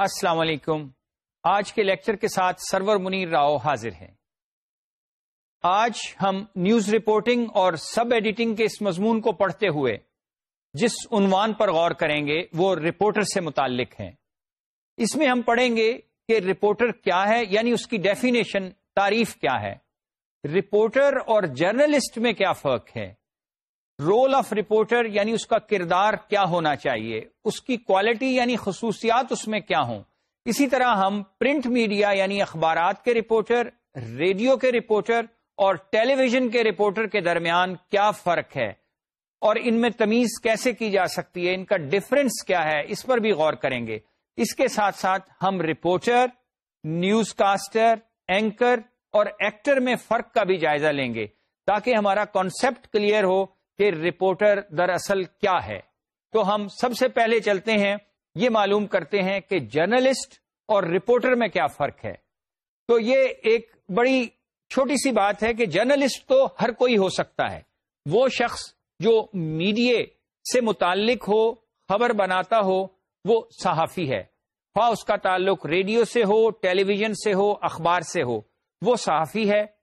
السلام علیکم۔ آج کے لیکچر کے ساتھ سرور منیر راؤ حاضر ہیں۔ آج ہم نیوز رپورٹنگ اور سب ایڈیٹنگ کے اس مضمون کو پڑھتے ہوئے جس عنوان پر غور کریں گے وہ رپورٹر سے متعلق ہیں۔ اس میں ہم پڑھیں گے کہ رپورٹر کیا ہے یعنی اس کی ڈیفینیشن تعریف کیا ہے۔ رپورٹر اور جرنلسٹ میں کیا فرق ہے؟ رول آف رپورٹر یعنی اس کا کردار کیا ہونا چاہیے؟ اس کی کوالٹی یعنی خصوصیات اس میں کیا ہوں؟ اسی طرح ہم پرنٹ میڈیا یعنی اخبارات کے رپورٹر ریڈیو کے رپورٹر اور ٹیلی ویژن کے رپورٹر کے درمیان کیا فرق ہے؟ اور ان میں تمیز کیسے کی جا سکتی ہے؟ ان کا ڈفرنس کیا ہے؟ اس پر بھی غور کریں گے۔ اس کے ساتھ ساتھ ہم رپورٹر نیوز کاسٹر اینکر اور ایکٹر میں فرق کا بھی جائزہ لیں گے تاکہ ہمارا کانسیپٹ کلیئر ہو کہ رپورٹر دراصل کیا ہے۔ تو ہم سب سے پہلے چلتے ہیں، یہ معلوم کرتے ہیں کہ جرنلسٹ اور رپورٹر میں کیا فرق ہے۔ تو یہ ایک بڑی چھوٹی سی بات ہے کہ جرنلسٹ تو ہر کوئی ہو سکتا ہے۔ وہ شخص جو میڈیا سے متعلق ہو، خبر بناتا ہو، وہ صحافی ہے۔ خواہ اس کا تعلق ریڈیو سے ہو، ٹیلی ویژن سے ہو، اخبار سے ہو، وہ صحافی ہے۔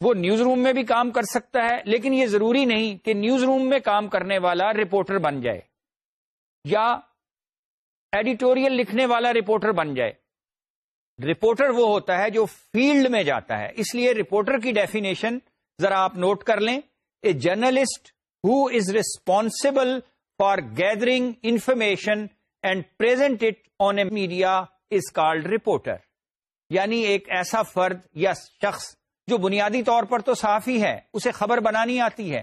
وہ نیوز روم میں بھی کام کر سکتا ہے، لیکن یہ ضروری نہیں کہ نیوز روم میں کام کرنے والا رپورٹر بن جائے یا ایڈیٹوریل لکھنے والا رپورٹر بن جائے۔ رپورٹر وہ ہوتا ہے جو فیلڈ میں جاتا ہے۔ اس لیے رپورٹر کی ڈیفینیشن ذرا آپ نوٹ کر لیں۔ A journalist who is responsible for gathering information and present it on a media is called reporter. یعنی ایک ایسا فرد یا شخص جو بنیادی طور پر تو صافی ہے، اسے خبر بنانی آتی ہے،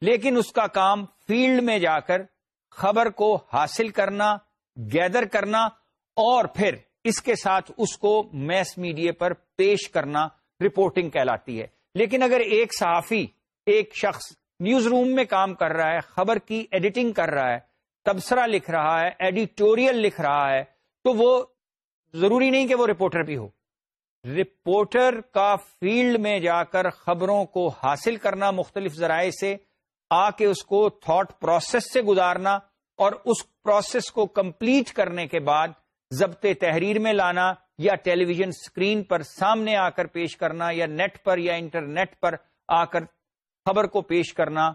لیکن اس کا کام فیلڈ میں جا کر خبر کو حاصل کرنا، گیدر کرنا اور پھر اس کے ساتھ اس کو میس میڈیا پر پیش کرنا رپورٹنگ کہلاتی ہے۔ لیکن اگر ایک صحافی، ایک شخص نیوز روم میں کام کر رہا ہے، خبر کی ایڈیٹنگ کر رہا ہے، تبصرہ لکھ رہا ہے، ایڈیٹوریل لکھ رہا ہے، تو وہ ضروری نہیں کہ وہ رپورٹر بھی ہو۔ رپورٹر کا فیلڈ میں جا کر خبروں کو حاصل کرنا مختلف ذرائع سے، آ کے اس کو تھاٹ پروسیس سے گزارنا اور اس پروسیس کو کمپلیٹ کرنے کے بعد ضبط تحریر میں لانا یا ٹیلی ویژن اسکرین پر سامنے آ کر پیش کرنا یا نیٹ پر یا انٹرنیٹ پر آ کر خبر کو پیش کرنا،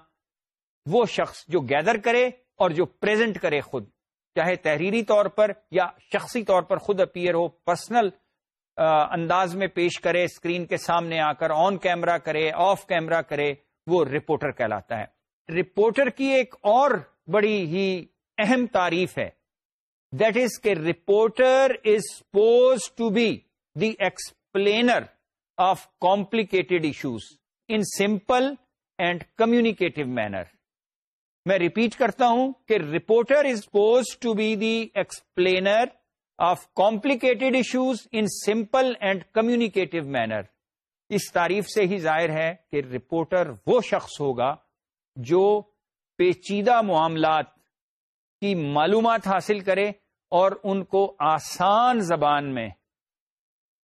وہ شخص جو گیدر کرے اور جو پریزنٹ کرے خود، چاہے تحریری طور پر یا شخصی طور پر خود اپیئر ہو پرسنل انداز میں پیش کرے اسکرین کے سامنے آ کر آن کیمرا کرے، آف کیمرا کرے، وہ رپورٹر کہلاتا ہے۔ رپورٹر کی ایک اور بڑی ہی اہم تعریف ہے۔ دیٹ از کہ reporter is supposed to be the explainer of complicated issues in simple and communicative manner. میں ریپیٹ کرتا ہوں کہ reporter is supposed to be the explainer of complicated issues in simple and communicative manner. اس تعریف سے ہی ظاہر ہے کہ reporter وہ شخص ہوگا جو پیچیدہ معاملات کی معلومات حاصل کرے اور ان کو آسان زبان میں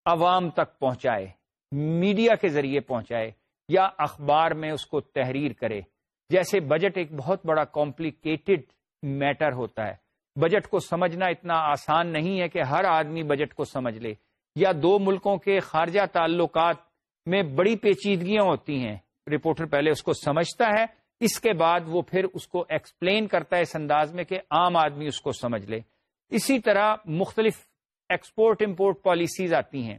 عوام تک پہنچائے، میڈیا کے ذریعے پہنچائے یا اخبار میں اس کو تحریر کرے۔ جیسے بجٹ ایک بہت بڑا کمپلیکیٹڈ میٹر ہوتا ہے۔ بجٹ کو سمجھنا اتنا آسان نہیں ہے کہ ہر آدمی بجٹ کو سمجھ لے۔ یا دو ملکوں کے خارجہ تعلقات میں بڑی پیچیدگیاں ہوتی ہیں۔ رپورٹر پہلے اس کو سمجھتا ہے، اس کے بعد وہ پھر اس کو ایکسپلین کرتا ہے اس انداز میں کہ عام آدمی اس کو سمجھ لے۔ اسی طرح مختلف ایکسپورٹ امپورٹ پالیسیز آتی ہیں۔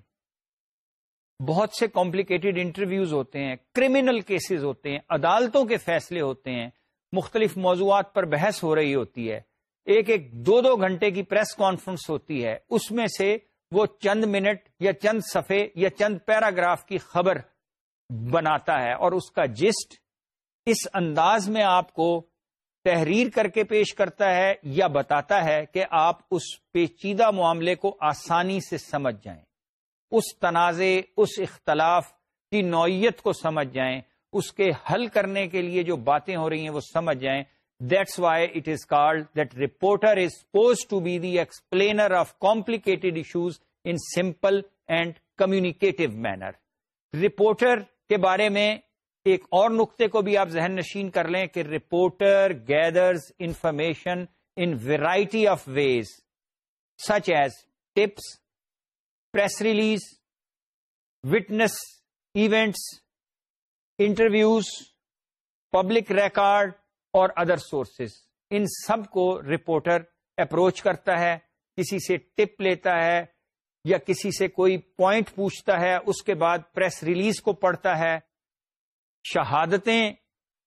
بہت سے کمپلیکیٹڈ انٹرویوز ہوتے ہیں کرمنل کیسز ہوتے ہیں، عدالتوں کے فیصلے ہوتے ہیں۔ مختلف موضوعات پر بحث ہو رہی ہوتی ہے۔ ایک ایک دو دو گھنٹے کی پریس کانفرنس ہوتی ہے، اس میں سے وہ چند منٹ یا چند صفحے یا چند پیراگراف کی خبر بناتا ہے اور اس کا جسٹ اس انداز میں آپ کو تحریر کر کے پیش کرتا ہے یا بتاتا ہے کہ آپ اس پیچیدہ معاملے کو آسانی سے سمجھ جائیں، اس تنازع اس اختلاف کی نوعیت کو سمجھ جائیں، اس کے حل کرنے کے لیے جو باتیں ہو رہی ہیں وہ سمجھ جائیں۔ That's why it is called that reporter is supposed to be the explainer of complicated issues in simple and communicative manner. Reporter کے بارے میں ایک اور نقطے کو بھی آپ ذہن نشین کر لیں کہ reporter gathers information in variety of ways such as tips, press release, witness events, interviews, public record اور ادر سورسز ان سب کو رپورٹر اپروچ کرتا ہے، کسی سے ٹپ لیتا ہے یا کسی سے کوئی پوائنٹ پوچھتا ہے، اس کے بعد پریس ریلیز کو پڑھتا ہے، شہادتیں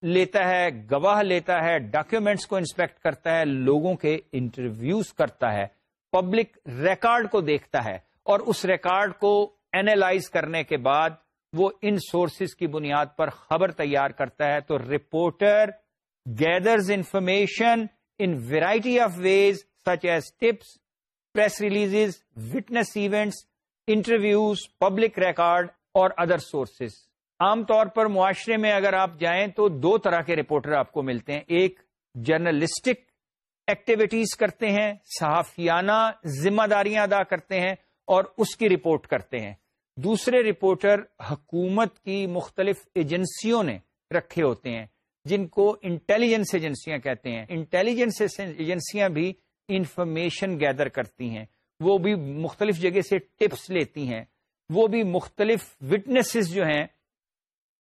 لیتا ہے، گواہ لیتا ہے ڈاکیومینٹس کو انسپیکٹ کرتا ہے، لوگوں کے انٹرویوز کرتا ہے پبلک ریکارڈ کو دیکھتا ہے اور اس ریکارڈ کو اینالائز کرنے کے بعد وہ ان سورسز کی بنیاد پر خبر تیار کرتا ہے۔ تو reporter gathers information in variety of ways such as tips press release witness events interviews public record اور ادر سورسز عام طور پر معاشرے میں اگر آپ جائیں تو دو طرح کے رپورٹر آپ کو ملتے ہیں۔ ایک جرنلسٹک ایکٹیویٹیز کرتے ہیں، صحافیانہ ذمہ داریاں ادا کرتے ہیں اور اس کی رپورٹ کرتے ہیں۔ دوسرے رپورٹر حکومت کی مختلف ایجنسیوں نے رکھے ہوتے ہیں۔ جن کو انٹیلیجنس ایجنسیاں کہتے ہیں۔ انٹیلیجنس ایجنسیاں بھی انفارمیشن گیدر کرتی ہیں۔ وہ بھی مختلف جگہ سے ٹپس لیتی ہیں۔ وہ بھی مختلف وٹنسز جو ہیں،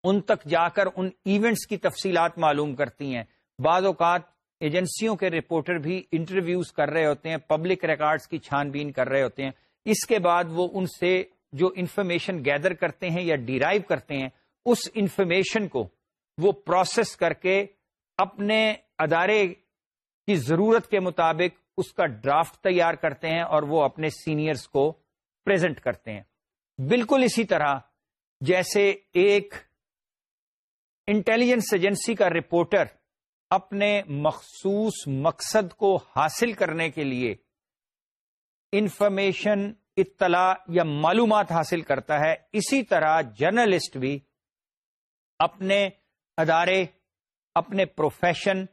ان تک جا کر ان ایونٹس کی تفصیلات معلوم کرتی ہیں۔ بعض اوقات ایجنسیوں کے رپورٹر بھی انٹرویوز کر رہے ہوتے ہیں پبلک ریکارڈز کی چھان بین کر رہے ہوتے ہیں۔ اس کے بعد وہ ان سے جو انفارمیشن گیدر کرتے ہیں یا ڈیرائیو کرتے ہیں، اس انفارمیشن کو وہ پروسیس کر کے اپنے ادارے کی ضرورت کے مطابق اس کا ڈرافٹ تیار کرتے ہیں اور وہ اپنے سینئرز کو پریزنٹ کرتے ہیں۔ بالکل اسی طرح جیسے ایک انٹیلیجنس ایجنسی کا رپورٹر اپنے مخصوص مقصد کو حاصل کرنے کے لیے انفارمیشن اطلاع یا معلومات حاصل کرتا ہے۔ اسی طرح جرنلسٹ بھی اپنے ادارے، اپنے پروفیشن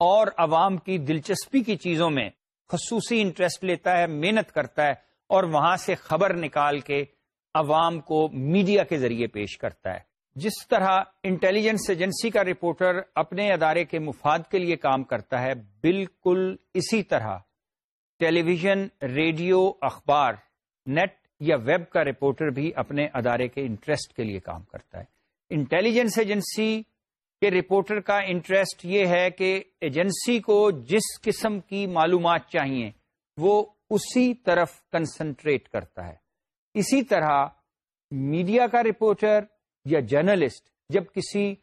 اور عوام کی دلچسپی کی چیزوں میں خصوصی انٹرسٹ لیتا ہے، محنت کرتا ہے اور وہاں سے خبر نکال کے عوام کو میڈیا کے ذریعے پیش کرتا ہے۔ جس طرح انٹیلیجنس ایجنسی کا رپورٹر اپنے ادارے کے مفاد کے لیے کام کرتا ہے، بالکل اسی طرح ٹیلی ویژن ریڈیو اخبار نیٹ یا ویب کا رپورٹر بھی اپنے ادارے کے انٹرسٹ کے لیے کام کرتا ہے۔ انٹیلیجنس ایجنسی کہ رپورٹر کا انٹرسٹ یہ ہے کہ ایجنسی کو جس قسم کی معلومات چاہیے، وہ اسی طرف کنسنٹریٹ کرتا ہے۔ اسی طرح میڈیا کا رپورٹر یا جرنلسٹ جب کسی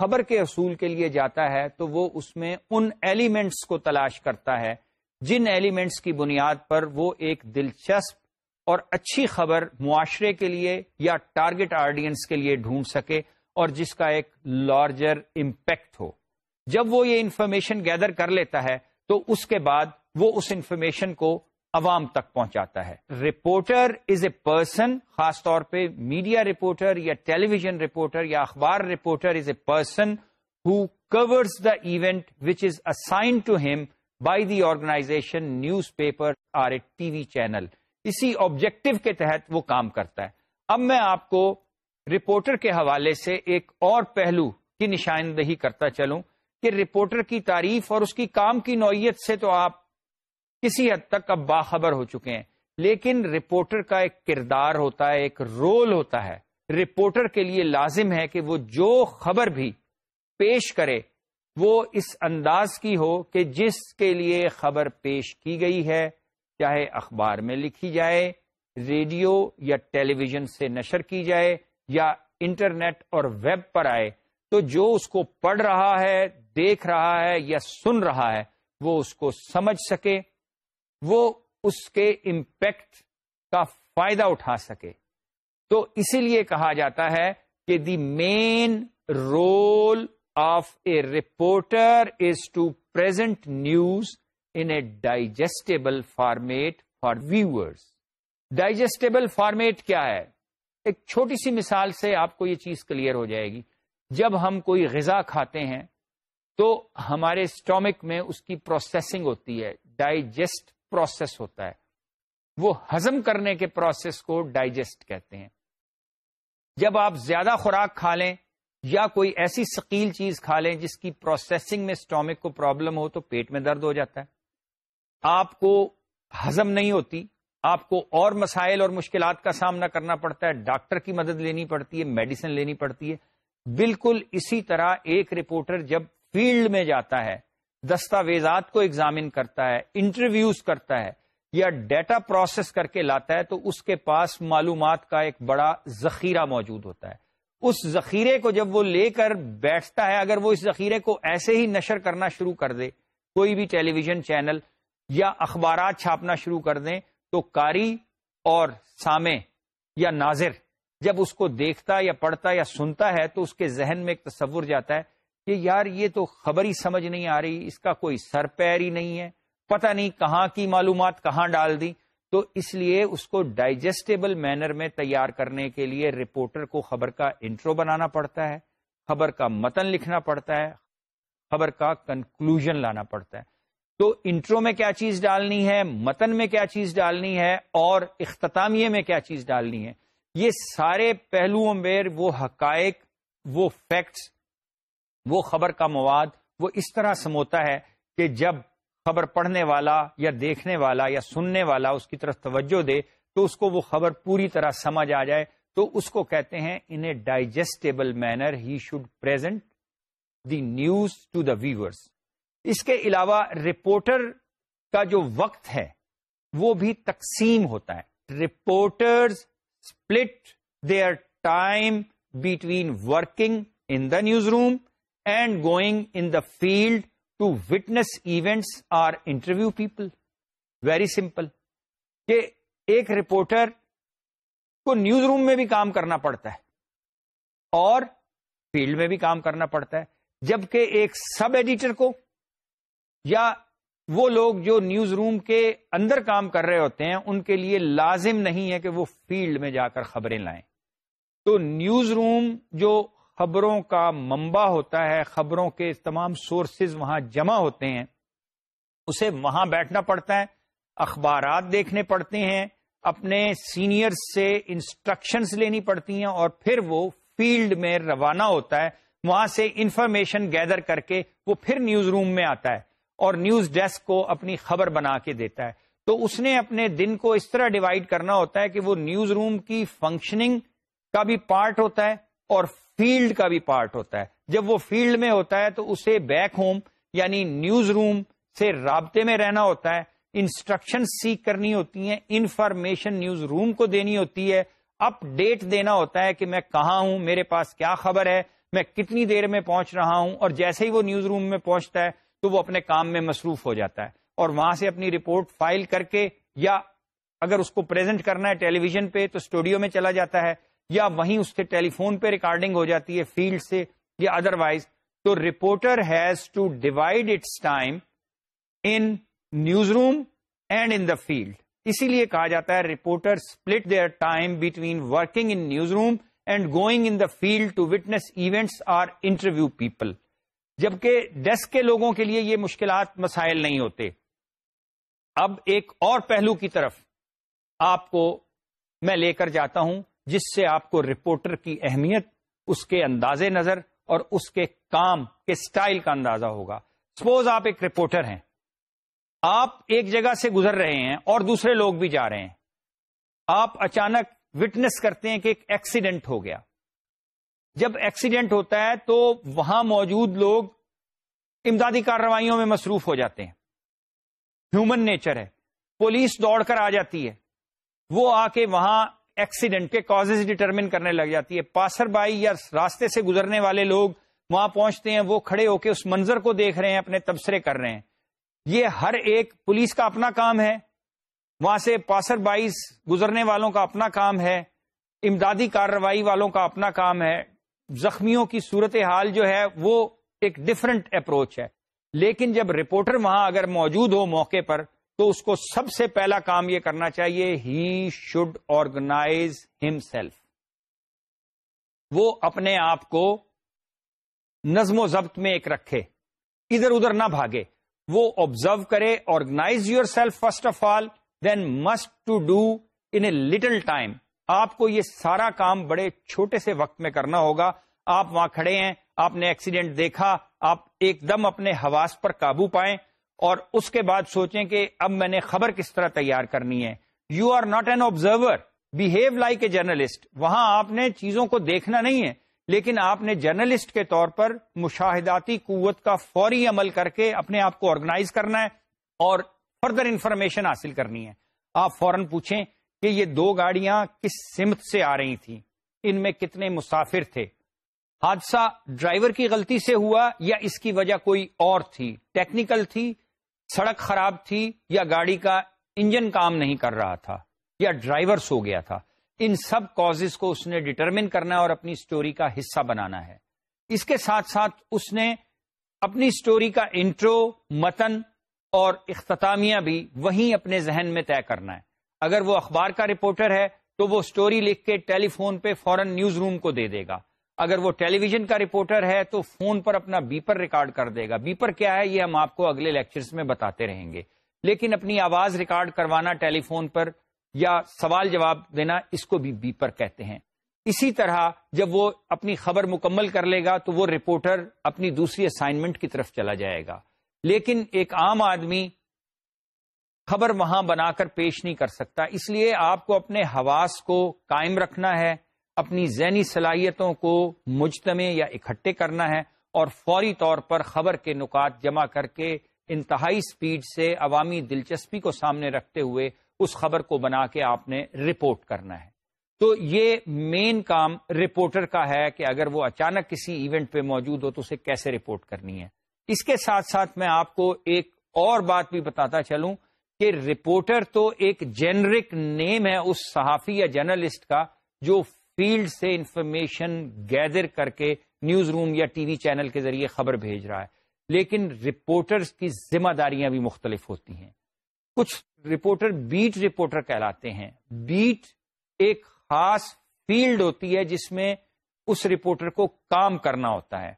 خبر کے اصول کے لیے جاتا ہے، تو وہ اس میں ان ایلیمنٹس کو تلاش کرتا ہے، جن ایلیمنٹس کی بنیاد پر وہ ایک دلچسپ اور اچھی خبر معاشرے کے لیے یا ٹارگٹ آڈینس کے لیے ڈھونڈ سکے۔ اور جس کا ایک لارجر امپیکٹ ہو۔ جب وہ یہ انفارمیشن گیدر کر لیتا ہے، تو اس کے بعد وہ اس انفارمیشن کو عوام تک پہنچاتا ہے۔ رپورٹر از اے پرسن، خاص طور پہ میڈیا رپورٹر یا ٹیلی ویژن رپورٹر یا اخبار reporter is a person who covers the event which is assigned to him by the organization newspaper or a T V channel. اسی objective کے تحت وہ کام کرتا ہے۔ اب میں آپ کو رپورٹر کے حوالے سے ایک اور پہلو کی نشاندہی کرتا چلوں کہ رپورٹر کی تعریف اور اس کی کام کی نوعیت سے تو آپ کسی حد تک اب باخبر ہو چکے ہیں، لیکن رپورٹر کا ایک کردار ہوتا ہے، ایک رول ہوتا ہے۔ رپورٹر کے لیے لازم ہے کہ وہ جو خبر بھی پیش کرے، وہ اس انداز کی ہو کہ جس کے لیے خبر پیش کی گئی ہے، چاہے اخبار میں لکھی جائے، ریڈیو یا ٹیلی ویژن سے نشر کی جائے۔ یا انٹرنیٹ اور ویب پر آئے تو جو اس کو پڑھ رہا ہے، دیکھ رہا ہے یا سن رہا ہے، وہ اس کو سمجھ سکے، وہ اس کے امپیکٹ کا فائدہ اٹھا سکے۔ تو اسی لیے کہا جاتا ہے کہ the main role of a reporter is to present news in a digestible format for viewers digestible format کیا ہے؟ ایک چھوٹی سی مثال سے آپ کو یہ چیز کلیئر ہو جائے گی۔ جب ہم کوئی غذا کھاتے ہیں تو ہمارے اسٹامک میں اس کی پروسیسنگ ہوتی ہے، ڈائجسٹ پروسیس ہوتا ہے۔ وہ ہزم کرنے کے پروسیس کو ڈائجسٹ کہتے ہیں۔ جب آپ زیادہ خوراک کھا لیں یا کوئی ایسی سکیل چیز کھا لیں جس کی پروسیسنگ میں اسٹامک کو پرابلم ہو تو پیٹ میں درد ہو جاتا ہے۔ آپ کو ہزم نہیں ہوتی آپ کو اور مسائل اور مشکلات کا سامنا کرنا پڑتا ہے، ڈاکٹر کی مدد لینی پڑتی ہے، میڈیسن لینی پڑتی ہے۔ بالکل اسی طرح ایک رپورٹر جب فیلڈ میں جاتا ہے، دستاویزات کو ایگزامن کرتا ہے انٹرویوز کرتا ہے یا ڈیٹا پروسیس کر کے لاتا ہے، تو اس کے پاس معلومات کا ایک بڑا ذخیرہ موجود ہوتا ہے۔ اس ذخیرے کو جب وہ لے کر بیٹھتا ہے، اگر وہ اس ذخیرے کو ایسے ہی نشر کرنا شروع کر دے، کوئی بھی ٹیلی ویژن چینل یا اخبارات چھاپنا شروع کر دیں تو کاری اور سامے یا ناظر جب اس کو دیکھتا یا پڑھتا یا سنتا ہے تو اس کے ذہن میں ایک تصور جاتا ہے کہ یار یہ تو خبر ہی سمجھ نہیں آ رہی، اس کا کوئی سر پیر ہی نہیں ہے، پتہ نہیں کہاں کی معلومات کہاں ڈال دی۔ تو اس لیے اس کو ڈائجسٹیبل مینر میں تیار کرنے کے لیے رپورٹر کو خبر کا انٹرو بنانا پڑتا ہے، خبر کا متن لکھنا پڑتا ہے، خبر کا کنکلوژن لانا پڑتا ہے۔ تو انٹرو میں کیا چیز ڈالنی ہے؟ متن میں کیا چیز ڈالنی ہے؟ اور اختتامیے میں کیا چیز ڈالنی ہے؟ یہ سارے پہلوؤں میں وہ حقائق، وہ فیکٹس وہ خبر کا مواد، وہ اس طرح سموتا ہے کہ جب خبر پڑھنے والا یا دیکھنے والا یا سننے والا اس کی طرف توجہ دے تو اس کو وہ خبر پوری طرح سمجھ آ جائے تو اس کو کہتے ہیں in a digestible manner he should present the news to the viewers اس کے علاوہ رپورٹر کا جو وقت ہے وہ بھی تقسیم ہوتا ہے۔ Reporters split their time between working in the newsroom and going in the field to witness events or interview people very simple کہ ایک رپورٹر کو نیوز روم میں بھی کام کرنا پڑتا ہے اور فیلڈ میں بھی کام کرنا پڑتا ہے۔ جبکہ ایک سب ایڈیٹر کو یا وہ لوگ جو نیوز روم کے اندر کام کر رہے ہوتے ہیں، ان کے لیے لازم نہیں ہے کہ وہ فیلڈ میں جا کر خبریں لائیں۔ تو نیوز روم جو خبروں کا منبع ہوتا ہے، خبروں کے تمام سورسز وہاں جمع ہوتے ہیں، اسے وہاں بیٹھنا پڑتا ہے، اخبارات دیکھنے پڑتے ہیں، اپنے سینئر سے انسٹرکشنز لینی پڑتی ہیں اور پھر وہ فیلڈ میں روانہ ہوتا ہے، وہاں سے انفارمیشن گیدر کر کے وہ پھر نیوز روم میں آتا ہے۔ اور نیوز ڈیسک کو اپنی خبر بنا کے دیتا ہے۔ تو اس نے اپنے دن کو اس طرح ڈیوائڈ کرنا ہوتا ہے کہ وہ نیوز روم کی فنکشننگ کا بھی پارٹ ہوتا ہے اور فیلڈ کا بھی پارٹ ہوتا ہے۔ جب وہ فیلڈ میں ہوتا ہے تو اسے بیک ہوم یعنی نیوز روم سے رابطے میں رہنا ہوتا ہے۔ انسٹرکشن سیکھ کرنی ہوتی ہیں انفارمیشن نیوز روم کو دینی ہوتی ہے۔ اپ ڈیٹ دینا ہوتا ہے کہ میں کہاں ہوں، میرے پاس کیا خبر ہے، میں کتنی دیر میں پہنچ رہا ہوں اور جیسے ہی وہ نیوز روم میں پہنچتا ہے تو وہ اپنے کام میں مصروف ہو جاتا ہے اور وہاں سے اپنی رپورٹ فائل کر کے یا اگر اس کو پریزنٹ کرنا ہے ٹیلی ویژن پہ تو اسٹوڈیو میں چلا جاتا ہے یا وہیں اس کے ٹیلی فون پہ ریکارڈنگ ہو جاتی ہے فیلڈ سے یا ادر وائز تو reporter has to divide its time in newsroom and in the field اسی لیے کہا جاتا ہے reporter split their time between working in newsroom and going in the field to witness events or interview people جبکہ desk کے لوگوں کے لیے یہ مشکلات مسائل نہیں ہوتے۔ اب ایک اور پہلو کی طرف آپ کو میں لے کر جاتا ہوں، جس سے آپ کو رپورٹر کی اہمیت، اس کے انداز نظر اور اس کے کام، کے سٹائل کا اندازہ ہوگا۔ سپوز آپ ایک رپورٹر ہیں۔ آپ ایک جگہ سے گزر رہے ہیں اور دوسرے لوگ بھی جا رہے ہیں۔ آپ اچانک وٹنس کرتے ہیں کہ ایک ایکسیڈنٹ ہو گیا۔ جب ایکسیڈنٹ ہوتا ہے تو وہاں موجود لوگ امدادی کارروائیوں میں مصروف ہو جاتے ہیں۔ ہیومن نیچر ہے۔ پولیس دوڑ کر آ جاتی ہے۔ وہ آ کے وہاں ایکسیڈنٹ کے کاز ڈٹرمن کرنے لگ جاتی ہے۔ پاسر بائی یا راستے سے گزرنے والے لوگ وہاں پہنچتے ہیں۔ وہ کھڑے ہو کے اس منظر کو دیکھ رہے ہیں، اپنے تبصرے کر رہے ہیں۔ یہ ہر ایک پولیس کا اپنا کام ہے۔ وہاں سے پاسر بائیس گزرنے والوں کا اپنا کام ہے۔ امدادی کارروائی والوں کا اپنا کام ہے۔ زخمیوں کی صورت حال جو ہے وہ ایک ڈفرنٹ اپروچ ہے۔ لیکن جب رپورٹر وہاں اگر موجود ہو موقع پر، تو اس کو سب سے پہلا کام یہ کرنا چاہیے he should organise himself وہ اپنے آپ کو نظم و ضبط میں ایک رکھے، ادھر ادھر نہ بھاگے۔ وہ آبزرو کرے organize yourself first of all then must to do in a little time آپ کو یہ سارا کام بڑے چھوٹے سے وقت میں کرنا ہوگا۔ آپ وہاں کھڑے ہیں، آپ نے ایکسیڈنٹ دیکھا، آپ ایک دم اپنے حواس پر قابو پائیں اور اس کے بعد سوچیں کہ اب میں نے خبر کس طرح تیار کرنی ہے۔ You are not an observer behave like a journalist وہاں آپ نے چیزوں کو دیکھنا نہیں ہے، لیکن آپ نے جرنلسٹ کے طور پر مشاہداتی قوت کا فوری عمل کر کے اپنے آپ کو آرگنائز کرنا ہے اور فردر انفارمیشن حاصل کرنی ہے۔ آپ فوراً پوچھیں کہ یہ دو گاڑیاں کس سمت سے آ رہی تھیں؟ ان میں کتنے مسافر تھے؟ حادثہ ڈرائیور کی غلطی سے ہوا یا اس کی وجہ کوئی اور تھی؟ ٹیکنیکل تھی، سڑک خراب تھی یا گاڑی کا انجن کام نہیں کر رہا تھا یا ڈرائیور سو گیا تھا؟ ان سب کاز کو اس نے ڈٹرمن کرنا ہے اور اپنی سٹوری کا حصہ بنانا ہے۔ اس کے ساتھ ساتھ اس نے اپنی سٹوری کا انٹرو متن اور اختتامیہ بھی وہیں اپنے ذہن میں طے کرنا ہے۔ اگر وہ اخبار کا رپورٹر ہے تو وہ سٹوری لکھ کے ٹیلی فون پہ فوراً نیوز روم کو دے دے گا۔ اگر وہ ٹیلی ویژن کا رپورٹر ہے تو فون پر اپنا بیپر ریکارڈ کر دے گا۔ بیپر کیا ہے یہ ہم آپ کو اگلے لیکچرز میں بتاتے رہیں گے۔ لیکن اپنی آواز ریکارڈ کروانا ٹیلی فون پر یا سوال جواب دینا اس کو بھی بیپر کہتے ہیں۔ اسی طرح جب وہ اپنی خبر مکمل کر لے گا تو وہ رپورٹر اپنی دوسری اسائنمنٹ کی طرف چلا جائے گا۔ لیکن ایک عام آدمی خبر وہاں بنا کر پیش نہیں کر سکتا۔ اس لیے آپ کو اپنے حواس کو قائم رکھنا ہے، اپنی ذہنی صلاحیتوں کو مجتمع یا اکٹھے کرنا ہے اور فوری طور پر خبر کے نکات جمع کر کے انتہائی سپیڈ سے عوامی دلچسپی کو سامنے رکھتے ہوئے اس خبر کو بنا کے آپ نے رپورٹ کرنا ہے۔ تو یہ مین کام رپورٹر کا ہے کہ اگر وہ اچانک کسی ایونٹ پہ موجود ہو تو اسے کیسے رپورٹ کرنی ہے۔ اس کے ساتھ ساتھ میں آپ کو ایک اور بات بھی بتاتا چلوں۔ کہ رپورٹر تو ایک جنرک نیم ہے اس صحافی یا جرنلسٹ کا جو فیلڈ سے انفارمیشن گیدر کر کے نیوز روم یا ٹی وی چینل کے ذریعے خبر بھیج رہا ہے۔ لیکن رپورٹرز کی ذمہ داریاں بھی مختلف ہوتی ہیں۔ کچھ رپورٹر بیٹ رپورٹر کہلاتے ہیں۔ بیٹ ایک خاص فیلڈ ہوتی ہے جس میں اس رپورٹر کو کام کرنا ہوتا ہے۔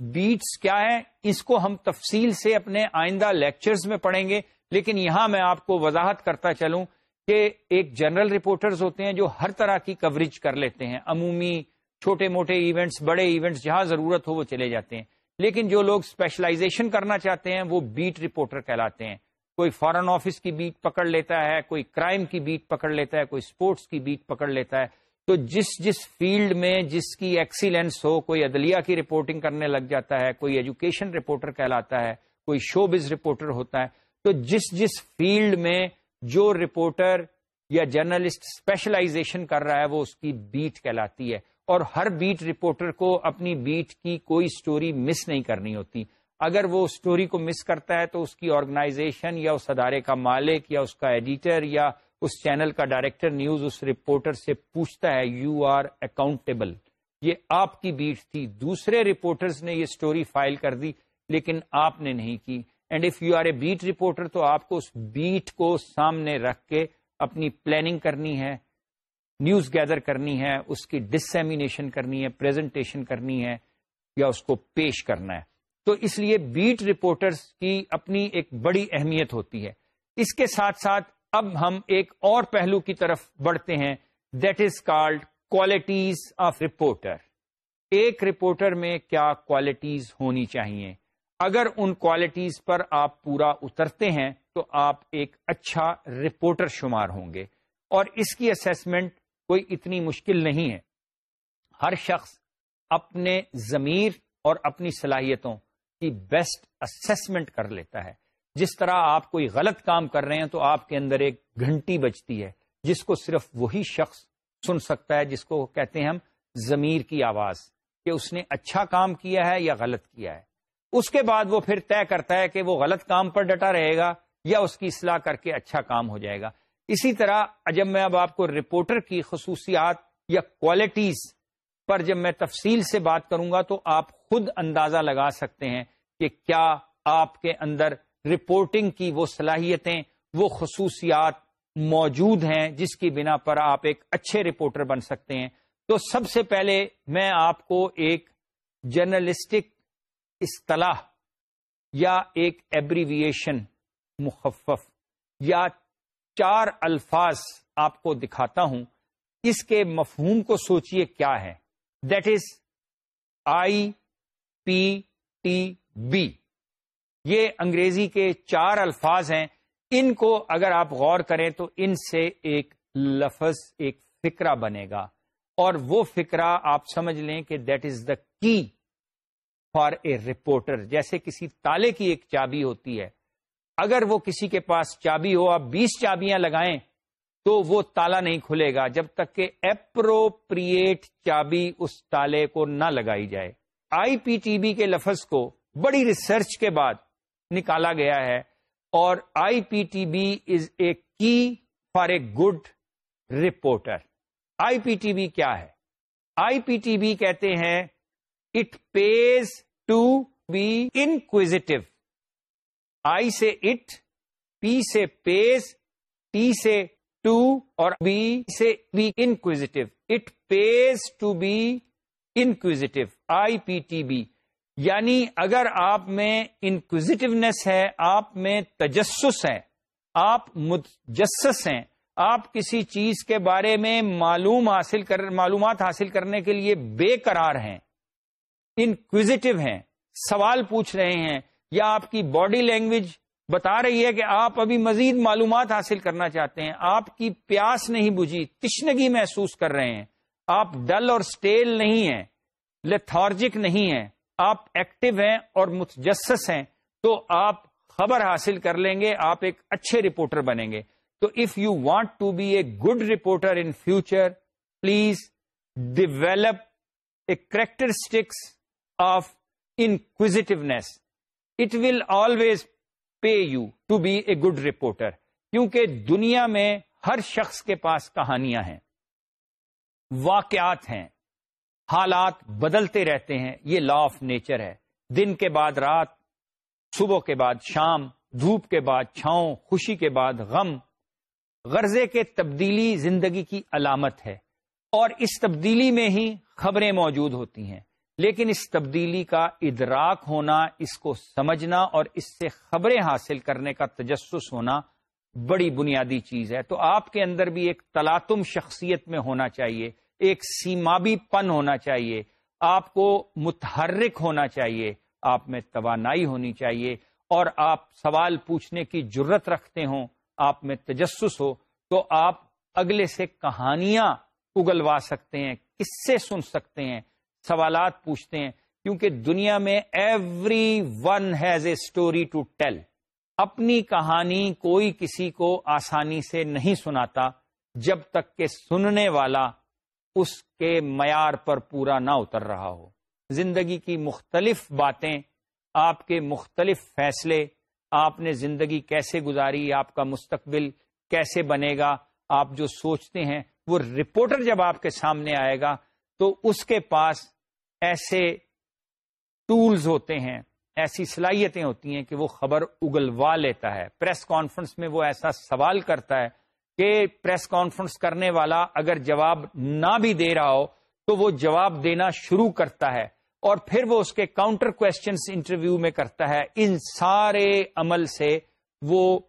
بیٹس کیا ہے اس کو ہم تفصیل سے اپنے آئندہ لیکچرز میں پڑھیں گے۔ لیکن یہاں میں آپ کو وضاحت کرتا چلوں کہ ایک جنرل رپورٹرز ہوتے ہیں جو ہر طرح کی کوریج کر لیتے ہیں۔ عمومی چھوٹے موٹے ایونٹس بڑے ایونٹس جہاں ضرورت ہو وہ چلے جاتے ہیں۔ لیکن جو لوگ اسپیشلائزیشن کرنا چاہتے ہیں، وہ بیٹ رپورٹر کہلاتے ہیں۔ کوئی فارن آفس کی بیٹ پکڑ لیتا ہے، کوئی کرائم کی بیٹ پکڑ لیتا ہے، کوئی اسپورٹس کی بیٹ پکڑ لیتا ہے۔ تو جس جس فیلڈ میں جس کی ایکسیلنس ہو، کوئی عدلیہ کی رپورٹنگ کرنے لگ جاتا ہے، کوئی ایجوکیشن رپورٹر کہلاتا ہے، کوئی شو بز رپورٹر ہوتا ہے تو جس جس فیلڈ میں جو رپورٹر یا جرنلسٹ اسپیشلائزیشن کر رہا ہے وہ اس کی بیٹ کہلاتی ہے اور ہر بیٹ رپورٹر کو اپنی بیٹ کی کوئی سٹوری مس نہیں کرنی ہوتی۔ اگر وہ اسٹوری کو مس کرتا ہے تو اس کی آرگنائزیشن یا اس ادارے کا مالک یا اس کا ایڈیٹر یا اس چینل کا ڈائریکٹر نیوز اس رپورٹر سے پوچھتا ہے یو آر اکاؤنٹیبل یہ آپ کی بیٹ تھی۔ دوسرے رپورٹرز نے یہ اسٹوری فائل کر دی لیکن آپ نے نہیں کی۔ And if you are a beat reporter تو آپ کو اس بیٹ کو سامنے رکھ کے اپنی پلاننگ کرنی ہے نیوز گیدر کرنی ہے، اس کی ڈسمینیشن کرنی ہے پریزنٹیشن کرنی ہے یا اس کو پیش کرنا ہے۔ تو اس لیے بیٹ رپورٹرز کی اپنی ایک بڑی اہمیت ہوتی ہے۔ اس کے ساتھ ساتھ اب ہم ایک اور پہلو کی طرف بڑھتے ہیں that is called qualities of reporter ایک رپورٹر میں کیا کوالٹیز ہونی چاہیے؟ اگر ان کوالٹیز پر آپ پورا اترتے ہیں تو آپ ایک اچھا رپورٹر شمار ہوں گے اور اس کی اسیسمنٹ کوئی اتنی مشکل نہیں ہے۔ ہر شخص اپنے ضمیر اور اپنی صلاحیتوں کی بیسٹ اسسمنٹ کر لیتا ہے۔ جس طرح آپ کوئی غلط کام کر رہے ہیں تو آپ کے اندر ایک گھنٹی بجتی ہے، جس کو صرف وہی شخص سن سکتا ہے جس کو کہتے ہیں ہم ضمیر کی آواز کہ اس نے اچھا کام کیا ہے یا غلط کیا ہے۔ اس کے بعد وہ پھر طے کرتا ہے کہ وہ غلط کام پر ڈٹا رہے گا یا اس کی اصلاح کر کے اچھا کام ہو جائے گا۔ اسی طرح جب میں اب آپ کو رپورٹر کی خصوصیات یا کوالٹیز پر جب میں تفصیل سے بات کروں گا تو آپ خود اندازہ لگا سکتے ہیں کہ کیا آپ کے اندر رپورٹنگ کی وہ صلاحیتیں، وہ خصوصیات موجود ہیں جس کی بنا پر آپ ایک اچھے رپورٹر بن سکتے ہیں۔ تو سب سے پہلے میں آپ کو ایک جرنلسٹک اصطلاح یا ایک ایبریویشن مخفف یا چار الفاظ آپ کو دکھاتا ہوں۔ اس کے مفہوم کو سوچئے کیا ہے۔ That is I P T B یہ انگریزی کے چار الفاظ ہیں۔ ان کو اگر آپ غور کریں تو ان سے ایک لفظ، ایک فکرہ بنے گا۔ اور وہ فکرہ آپ سمجھ لیں کہ دیٹ از دا کی فار اے رپورٹر، جیسے کسی تالے کی ایک چابی ہوتی ہے۔ اگر وہ کسی کے پاس چابی ہو، آپ بیس چابیاں لگائیں تو وہ تالا نہیں کھلے گا جب تک کہ اپروپریٹ چابی اس تالے کو نہ لگائی جائے۔ آئی پی ٹی بی کے لفظ کو بڑی ریسرچ کے بعد نکالا گیا ہے اور آئی P T B is a key for a good reporter I P T B کیا ہے؟ آئی پی ٹی بی کہتے ہیں it pays to be inquisitive I سے اٹ پی سے پیز ٹی سے ٹو اور بی سے be inquisitive it pays to be inquisitive I P T B یعنی اگر آپ میں انکوزیٹونیس ہے، آپ میں تجسس ہے آپ مجسس ہیں، آپ کسی چیز کے بارے میں معلوم حاصل کر، معلومات حاصل کرنے کے لیے بے قرار ہیں۔ انکوزیٹو ہیں، سوال پوچھ رہے ہیں، یا آپ کی باڈی لینگویج بتا رہی ہے کہ آپ ابھی مزید معلومات حاصل کرنا چاہتے ہیں، آپ کی پیاس نہیں بجھی، تشنگی محسوس کر رہے ہیں۔ آپ ڈل اور سٹیل نہیں ہیں لیتھارجک نہیں ہیں۔ آپ ایکٹیو ہیں اور متجسس ہیں۔ تو آپ خبر حاصل کر لیں گے، آپ ایک اچھے رپورٹر بنیں گے۔ تو if you want to be a good reporter in future please develop a characteristics of inquisitiveness it will always pay you to be a good reporter کیونکہ دنیا میں ہر شخص کے پاس کہانیاں ہیں، واقعات ہیں، حالات بدلتے رہتے ہیں، یہ لا آف نیچر ہے۔ دن کے بعد رات، صبح کے بعد شام، دھوپ کے بعد چھاؤں، خوشی کے بعد غم۔ غرضے کے تبدیلی زندگی کی علامت ہے، اور اس تبدیلی میں ہی خبریں موجود ہوتی ہیں۔ لیکن اس تبدیلی کا ادراک ہونا، اس کو سمجھنا اور اس سے خبریں حاصل کرنے کا تجسس ہونا بڑی بنیادی چیز ہے۔ تو آپ کے اندر بھی ایک تلاتم شخصیت میں ہونا چاہیے، ایک سیمابی پن ہونا چاہیے، آپ کو متحرک ہونا چاہیے، آپ میں توانائی ہونی چاہیے اور آپ سوال پوچھنے کی جرت رکھتے ہوں، آپ میں تجسس ہو تو آپ اگلے سے کہانیاں اگلوا سکتے ہیں کس سے سن سکتے ہیں سوالات پوچھتے ہیں، کیونکہ دنیا میں everyone has a story to tell اپنی کہانی کوئی کسی کو آسانی سے نہیں سناتا، جب تک کہ سننے والا اس کے معیار پر پورا نہ اتر رہا ہو۔ زندگی کی مختلف باتیں، آپ کے مختلف فیصلے، آپ نے زندگی کیسے گزاری، آپ کا مستقبل کیسے بنے گا، آپ جو سوچتے ہیں، وہ رپورٹر جب آپ کے سامنے آئے گا تو اس کے پاس ایسے ٹولز ہوتے ہیں، ایسی صلاحیتیں ہوتی ہیں کہ وہ خبر اگلوا لیتا ہے۔ پریس کانفرنس میں وہ ایسا سوال کرتا ہے کہ پریس کانفرنس کرنے والا اگر جواب نہ بھی دے رہا ہو تو وہ جواب دینا شروع کرتا ہے اور پھر وہ اس کے کاؤنٹر کوشچنس انٹرویو میں کرتا ہے۔ ان سارے عمل سے وہ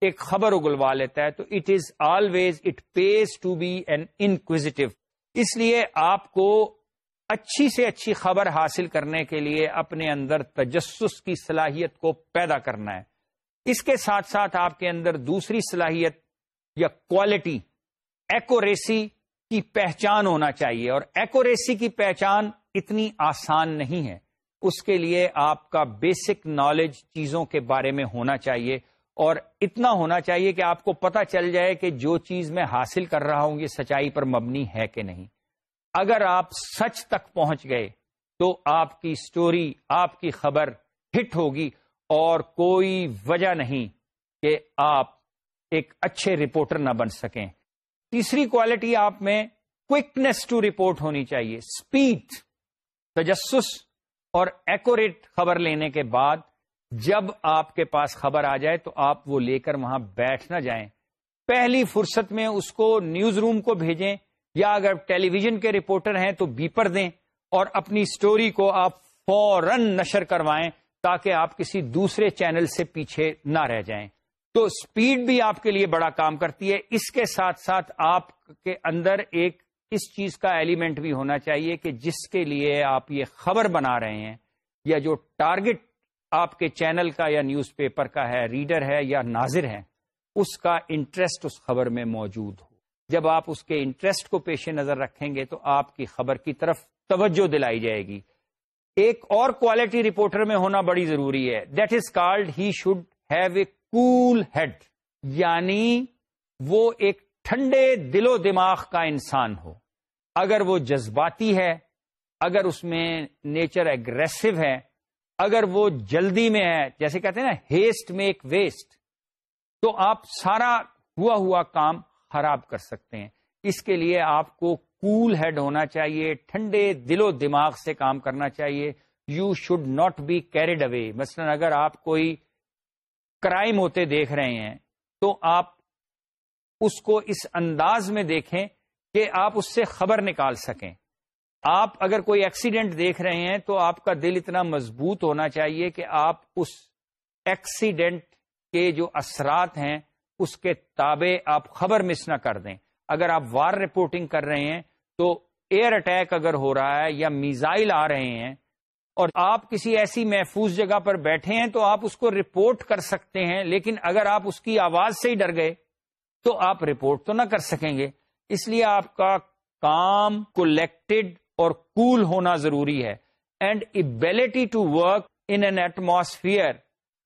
ایک خبر اگلوا لیتا ہے۔ تو it is always it pays to be an inquisitive اس لیے آپ کو اچھی سے اچھی خبر حاصل کرنے کے لیے اپنے اندر تجسس کی صلاحیت کو پیدا کرنا ہے۔ اس کے ساتھ ساتھ آپ کے اندر دوسری صلاحیت یا کوالٹی ایکوریسی کی پہچان ہونا چاہیے۔ اور ایکوریسی کی پہچان اتنی آسان نہیں ہے۔ اس کے لیے آپ کا بیسک نالج چیزوں کے بارے میں ہونا چاہیے۔ اور اتنا ہونا چاہیے کہ آپ کو پتا چل جائے کہ جو چیز میں حاصل کر رہا ہوں، یہ سچائی پر مبنی ہے کہ نہیں۔ اگر آپ سچ تک پہنچ گئے تو آپ کی سٹوری، آپ کی خبر ہٹ ہوگی اور کوئی وجہ نہیں کہ آپ ایک اچھے رپورٹر نہ بن سکیں۔ تیسری کوالٹی آپ میں کوکنیس ٹو رپورٹ ہونی چاہیے اسپیڈ تجسس اور ایکوریٹ خبر لینے کے بعد جب آپ کے پاس خبر آ جائے تو آپ وہ لے کر وہاں بیٹھ نہ جائیں۔ پہلی فرصت میں اس کو نیوز روم کو بھیجیں یا اگر ٹیلی ویژن کے رپورٹر ہیں تو بیپر دیں اور اپنی سٹوری کو آپ فوراً نشر کروائیں تاکہ آپ کسی دوسرے چینل سے پیچھے نہ رہ جائیں۔ تو سپیڈ بھی آپ کے لیے بڑا کام کرتی ہے۔ اس کے ساتھ ساتھ آپ کے اندر ایک اس چیز کا ایلیمنٹ بھی ہونا چاہیے کہ جس کے لیے آپ یہ خبر بنا رہے ہیں یا جو ٹارگٹ آپ کے چینل کا یا نیوز پیپر کا ہے ریڈر ہے یا ناظر ہے، اس کا انٹرسٹ اس خبر میں موجود ہو۔ جب آپ اس کے انٹرسٹ کو پیش نظر رکھیں گے تو آپ کی خبر کی طرف توجہ دلائی جائے گی۔ ایک اور کوالٹی رپورٹر میں ہونا بڑی ضروری ہے۔ That is called he should have a cool head یعنی وہ ایک ٹھنڈے دل و دماغ کا انسان ہو۔ اگر وہ جذباتی ہے، اگر اس میں نیچر اگریسو ہے، اگر وہ جلدی میں ہے، جیسے کہتے ہیں نا ہیسٹ میں ایک ویسٹ تو آپ سارا ہوا ہوا کام خراب کر سکتے ہیں۔ اس کے لیے آپ کو کول ہیڈ ہونا چاہیے، ٹھنڈے دل و دماغ سے کام کرنا چاہیے۔ You should not be carried away مثلاً اگر آپ کوئی کرائم ہوتے دیکھ رہے ہیں، تو آپ اس کو اس انداز میں دیکھیں کہ آپ اس سے خبر نکال سکیں۔ آپ اگر کوئی ایکسیڈنٹ دیکھ رہے ہیں، تو آپ کا دل اتنا مضبوط ہونا چاہیے کہ آپ اس ایکسیڈنٹ کے جو اثرات ہیں اس کے تابع آپ خبر مس نہ کر دیں۔ اگر آپ وار رپورٹنگ کر رہے ہیں تو ایئر اٹیک اگر ہو رہا ہے یا میزائل آ رہے ہیں اور آپ کسی ایسی محفوظ جگہ پر بیٹھے ہیں تو آپ اس کو رپورٹ کر سکتے ہیں، لیکن اگر آپ اس کی آواز سے ہی ڈر گئے تو آپ رپورٹ تو نہ کر سکیں گے۔ اس لیے آپ کا کام کولیکٹڈ اور کول cool ہونا ضروری ہے۔ And ability to work in an atmosphere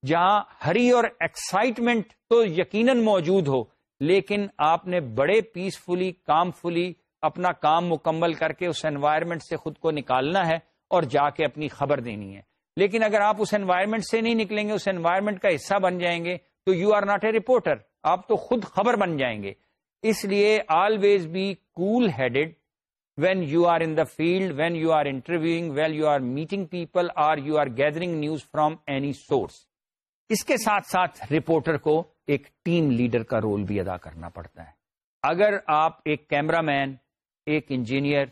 جہاں ہری اور ایکسائٹمنٹ تو یقیناً موجود ہو، لیکن آپ نے بڑے پیسفلی کام فلی اپنا کام مکمل کر کے اس انوائرمنٹ سے خود کو نکالنا ہے اور جا کے اپنی خبر دینی ہے۔ لیکن اگر آپ اس انوائرمنٹ سے نہیں نکلیں گے، اس انوائرمنٹ کا حصہ بن جائیں گے، تو you are not a reporter آپ تو خود خبر بن جائیں گے۔ اس لیے always be cool headed when you are in the field when you are interviewing well you are meeting people or you are gathering news from any source اس کے ساتھ ساتھ رپورٹر کو ایک ٹیم لیڈر کا رول بھی ادا کرنا پڑتا ہے۔ اگر آپ ایک کیمرہ مین، ایک انجینئر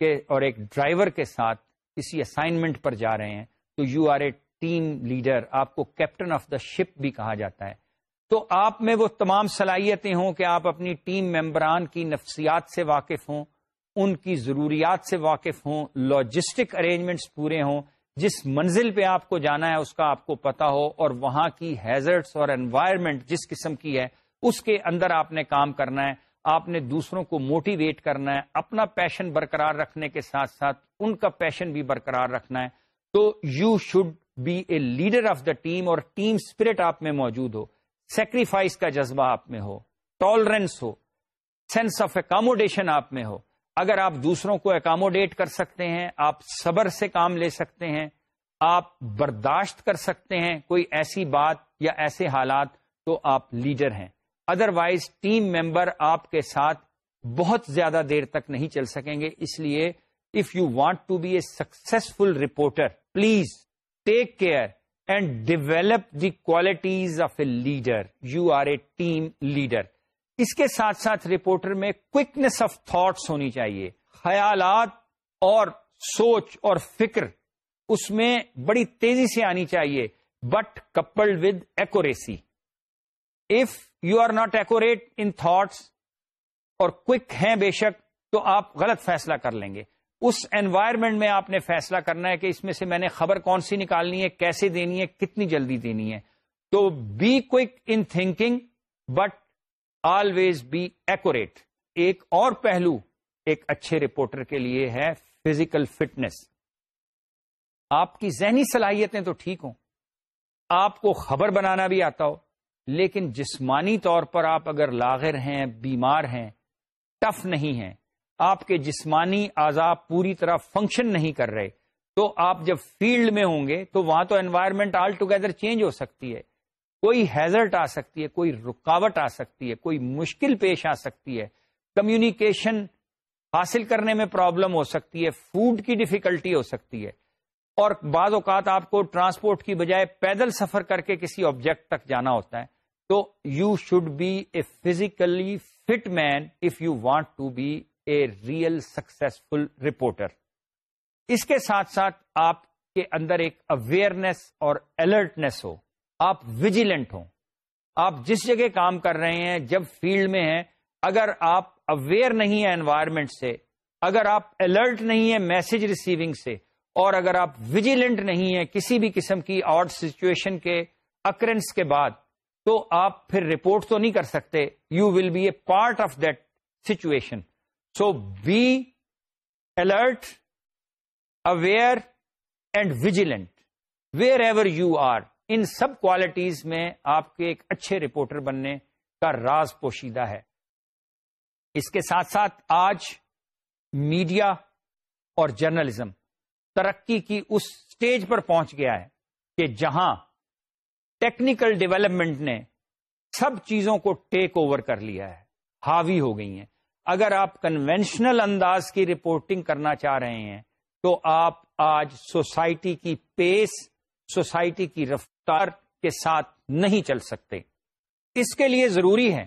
کے اور ایک ڈرائیور کے ساتھ کسی اسائنمنٹ پر جا رہے ہیں، تو you are a team leader آپ کو کیپٹن آف دا شپ بھی کہا جاتا ہے۔ تو آپ میں وہ تمام صلاحیتیں ہوں کہ آپ اپنی ٹیم ممبران کی نفسیات سے واقف ہوں، ان کی ضروریات سے واقف ہوں لاجسٹک ارینجمنٹس پورے ہوں جس منزل پہ آپ کو جانا ہے، اس کا آپ کو پتا ہو اور وہاں کی ہیزرٹس اور انوائرمنٹ جس قسم کی ہے، اس کے اندر آپ نے کام کرنا ہے، آپ نے دوسروں کو موٹیویٹ کرنا ہے، اپنا پیشن برقرار رکھنے کے ساتھ ساتھ ان کا پیشن بھی برقرار رکھنا ہے۔ تو you should be a leader of the team اور ٹیم اسپرٹ آپ میں موجود ہو۔ سیکریفائس کا جذبہ آپ میں ہو۔ ٹالرنس ہو۔ سینس آف اکاموڈیشن آپ میں ہو۔ اگر آپ دوسروں کو اکاموڈیٹ کر سکتے ہیں، آپ صبر سے کام لے سکتے ہیں، آپ برداشت کر سکتے ہیں کوئی ایسی بات یا ایسے حالات، تو آپ لیڈر ہیں۔ ادر وائز ٹیم ممبر آپ کے ساتھ بہت زیادہ دیر تک نہیں چل سکیں گے۔ اس لیے if you want to be a successful reporter please take care and develop the qualities of a leader you are a team leader اس کے ساتھ ساتھ رپورٹر میں کوکنس آف تھاٹس ہونی چاہیے۔ خیالات اور سوچ اور فکر اس میں بڑی تیزی سے آنی چاہیے but coupled with accuracy if you are not accurate in thoughts اور کوک ہیں بے شک، تو آپ غلط فیصلہ کر لیں گے۔ اس انوائرمنٹ میں آپ نے فیصلہ کرنا ہے کہ اس میں سے میں نے خبر کون سی نکالنی ہے، کیسے دینی ہے، کتنی جلدی دینی ہے۔ تو be quick in thinking but always be accurate ایک اور پہلو ایک اچھے رپورٹر کے لیے ہے فزیکل فٹنس آپ کی ذہنی صلاحیتیں تو ٹھیک ہوں. آپ کو خبر بنانا بھی آتا ہو. لیکن جسمانی طور پر آپ اگر لاغر ہیں، بیمار ہیں، ٹف نہیں ہیں، آپ کے جسمانی آزاد پوری طرح فنکشن نہیں کر رہے، تو آپ جب فیلڈ میں ہوں گے تو وہاں تو انوائرمنٹ آل ٹوگیدر چینج ہو سکتی ہے۔ کوئی ہیزرٹ آ سکتی ہے، کوئی رکاوٹ آ سکتی ہے، کوئی مشکل پیش آ سکتی ہے۔ کمیونیکیشن حاصل کرنے میں پرابلم ہو سکتی ہے فوڈ کی ڈفیکلٹی ہو سکتی ہے۔ اور بعض اوقات آپ کو ٹرانسپورٹ کی بجائے پیدل سفر کر کے کسی آبجیکٹ تک جانا ہوتا ہے۔ تو you should be a physically fit man if you want to be a real successful reporter اس کے ساتھ ساتھ آپ کے اندر ایک اویئرنیس اور الرٹنیس ہو۔ آپ ویجیلنٹ ہوں۔ آپ جس جگہ کام کر رہے ہیں، جب فیلڈ میں ہیں، اگر آپ اویئر نہیں ہیں انوائرمنٹ سے، اگر آپ الرٹ نہیں ہیں میسج ریسیونگ سے، اور اگر آپ ویجیلنٹ نہیں ہیں کسی بھی قسم کی آڈ سچویشن کے اکرنس کے بعد، تو آپ پھر رپورٹ تو نہیں کر سکتے۔ You will be a part of that situation so be alert aware and vigilant wherever you are in sub qualities میں آپ کے ایک اچھے رپورٹر بننے کا راز پوشیدہ ہے۔ اس کے ساتھ ساتھ آج میڈیا اور جرنلزم ترقی کی اس سٹیج پر پہنچ گیا ہے کہ جہاں ٹیکنیکل ڈیولپمنٹ نے سب چیزوں کو ٹیک اوور کر لیا ہے، حاوی ہو گئی ہیں۔ اگر آپ کنونشنل انداز کی رپورٹنگ کرنا چاہ رہے ہیں تو آپ آج سوسائٹی کی پیس سوسائٹی کی رفتار کے ساتھ نہیں چل سکتے۔ اس کے لیے ضروری ہے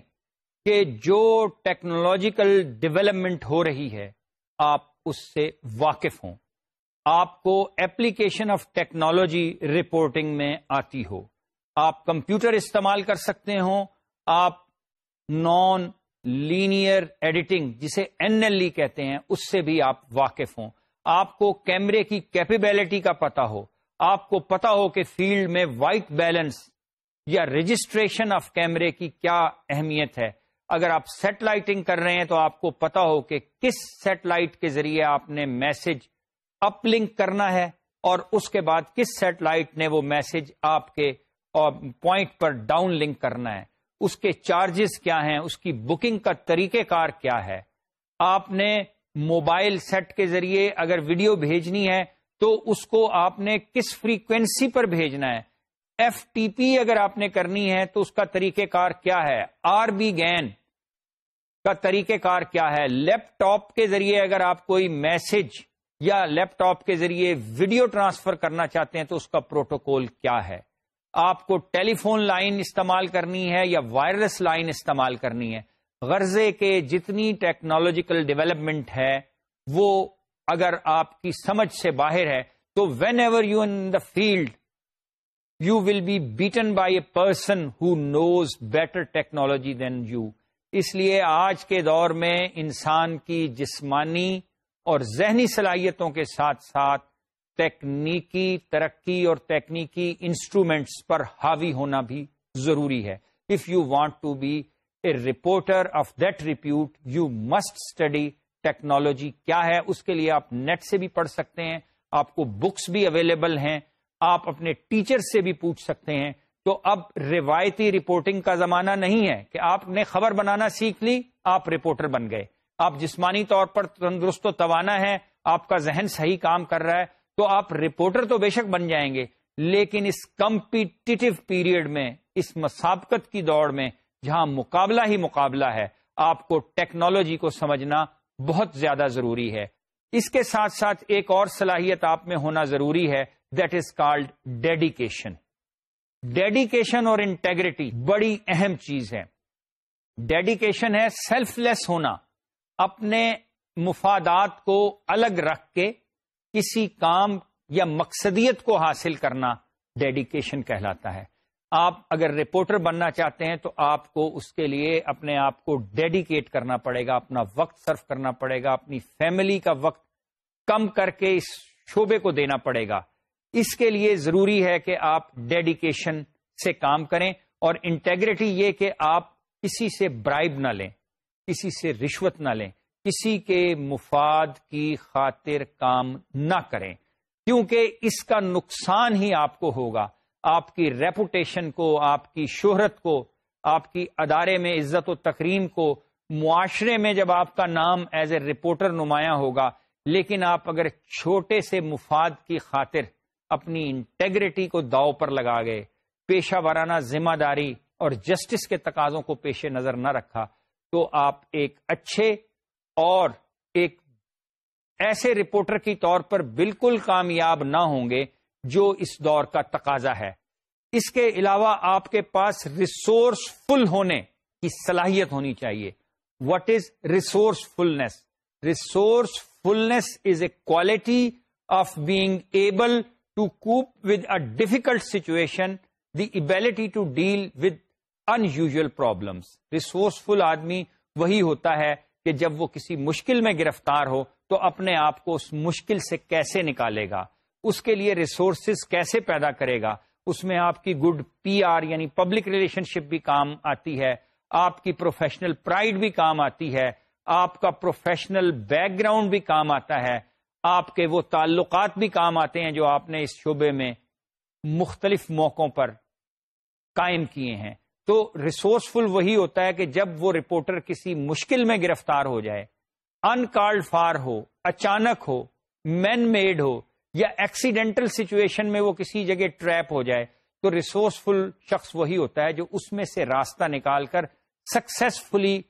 کہ جو ٹیکنالوجیکل ڈیولپمنٹ ہو رہی ہے، آپ اس سے واقف ہوں۔ آپ کو ایپلیکیشن آف ٹیکنالوجی رپورٹنگ میں آتی ہو۔ آپ کمپیوٹر استعمال کر سکتے ہوں۔ آپ نان لینئر ایڈیٹنگ، جسے این ایل ای کہتے ہیں، اس سے بھی آپ واقف ہوں۔ آپ کو کیمرے کی کیپیبلٹی کا پتا ہو۔ آپ کو پتا ہو کہ فیلڈ میں وائٹ بیلنس یا رجسٹریشن آف کیمرے کی کیا اہمیت ہے۔ اگر آپ سیٹلائٹنگ کر رہے ہیں تو آپ کو پتا ہو کہ کس سیٹلائٹ کے ذریعے آپ نے میسج اپ لنک کرنا ہے اور اس کے بعد کس سیٹلائٹ نے وہ میسج آپ کے پوائنٹ پر ڈاؤن لنک کرنا ہے۔ اس کے چارجز کیا ہیں؟ اس کی بکنگ کا طریقہ کار کیا ہے؟ آپ نے موبائل سیٹ کے ذریعے اگر ویڈیو بھیجنی ہے تو اس کو آپ نے کس فریکوینسی پر بھیجنا ہے؟ ایف ٹی پی اگر آپ نے کرنی ہے تو اس کا طریقہ کار کیا ہے؟ آر بی گین کا طریقہ کار کیا ہے؟ لیپ ٹاپ کے ذریعے اگر آپ کوئی میسج یا لیپ ٹاپ کے ذریعے ویڈیو ٹرانسفر کرنا چاہتے ہیں تو اس کا پروٹوکول کیا ہے؟ آپ کو ٹیلی فون لائن استعمال کرنی ہے یا وائرلیس لائن استعمال کرنی ہے؟ غرضے کے جتنی ٹیکنالوجیکل ڈیولپمنٹ ہے وہ اگر آپ کی سمجھ سے باہر ہے، تو whenever you in the field you will be beaten by a person who knows better technology than you اس لیے آج کے دور میں انسان کی جسمانی اور ذہنی صلاحیتوں کے ساتھ ساتھ تکنیکی ترقی اور تکنیکی انسٹرومینٹس پر حاوی ہونا بھی ضروری ہے۔ If you want to be a reporter of that repute you must study technology کیا ہے، اس کے لیے آپ نیٹ سے بھی پڑھ سکتے ہیں، آپ کو بکس بھی اویلیبل ہیں، آپ اپنے ٹیچر سے بھی پوچھ سکتے ہیں۔ تو اب روایتی رپورٹنگ کا زمانہ نہیں ہے کہ آپ نے خبر بنانا سیکھ لی، آپ رپورٹر بن گئے۔ آپ جسمانی طور پر تندرست و توانا ہے آپ کا ذہن صحیح کام کر رہا ہے، تو آپ رپورٹر تو بے شک بن جائیں گے۔ لیکن اس کمپیٹیو پیریڈ میں، اس مسابقت کی دوڑ میں، جہاں مقابلہ ہی مقابلہ ہے، آپ کو ٹیکنالوجی کو سمجھنا بہت زیادہ ضروری ہے۔ اس کے ساتھ ساتھ ایک اور صلاحیت آپ میں ہونا ضروری ہے that is called dedication dedication اور انٹیگریٹی بڑی اہم چیز ہے ڈیڈیکیشن ہے سیلف لیس ہونا، اپنے مفادات کو الگ رکھ کے کسی کام یا مقصدیت کو حاصل کرنا ڈیڈیکیشن کہلاتا ہے۔ آپ اگر رپورٹر بننا چاہتے ہیں تو آپ کو اس کے لیے اپنے آپ کو ڈیڈیکیٹ کرنا پڑے گا، اپنا وقت صرف کرنا پڑے گا، اپنی فیملی کا وقت کم کر کے اس شعبے کو دینا پڑے گا۔ اس کے لیے ضروری ہے کہ آپ ڈیڈیکیشن سے کام کریں اور انٹیگریٹی یہ کہ آپ کسی سے برائب نہ لیں، کسی سے رشوت نہ لیں، کسی کے مفاد کی خاطر کام نہ کریں۔ کیونکہ اس کا نقصان ہی آپ کو ہوگا۔ آپ کی ریپوٹیشن کو، آپ کی شہرت کو، آپ کی ادارے میں عزت و تقریم کو، معاشرے میں جب آپ کا نام ایز اے رپورٹر نمایاں ہوگا، لیکن آپ اگر چھوٹے سے مفاد کی خاطر اپنی انٹیگریٹی کو داؤ پر لگا گئے، پیشہ ورانہ ذمہ داری اور جسٹس کے تقاضوں کو پیش نظر نہ رکھا، تو آپ ایک اچھے اور ایک ایسے رپورٹر کی طور پر بالکل کامیاب نہ ہوں گے جو اس دور کا تقاضا ہے۔ اس کے علاوہ آپ کے پاس ریسورس فل ہونے کی صلاحیت ہونی چاہیے۔ What is resourcefulness resourcefulness is a quality of being able to cope with a difficult situation the ability to deal with unusual problems resourceful آدمی وہی ہوتا ہے کہ جب وہ کسی مشکل میں گرفتار ہو تو اپنے آپ کو اس مشکل سے کیسے نکالے گا؟ اس کے لیے ریسورسز کیسے پیدا کرے گا؟ اس میں آپ کی گڈ پی آر یعنی پبلک ریلیشن شپ بھی کام آتی ہے، آپ کی پروفیشنل پرائڈ بھی کام آتی ہے، آپ کا پروفیشنل بیک گراؤنڈ بھی کام آتا ہے، آپ کے وہ تعلقات بھی کام آتے ہیں جو آپ نے اس شعبے میں مختلف موقعوں پر قائم کیے ہیں۔ تو ریسورسفل وہی ہوتا ہے کہ جب وہ رپورٹر کسی مشکل میں گرفتار ہو جائے ان کارڈ فار ہو، اچانک ہو مین میڈ ہو یا ایکسیڈینٹل سچویشن میں وہ کسی جگہ ٹریپ ہو جائے تو ریسورسفل شخص وہی ہوتا ہے جو اس میں سے راستہ نکال کر سکسیسفلی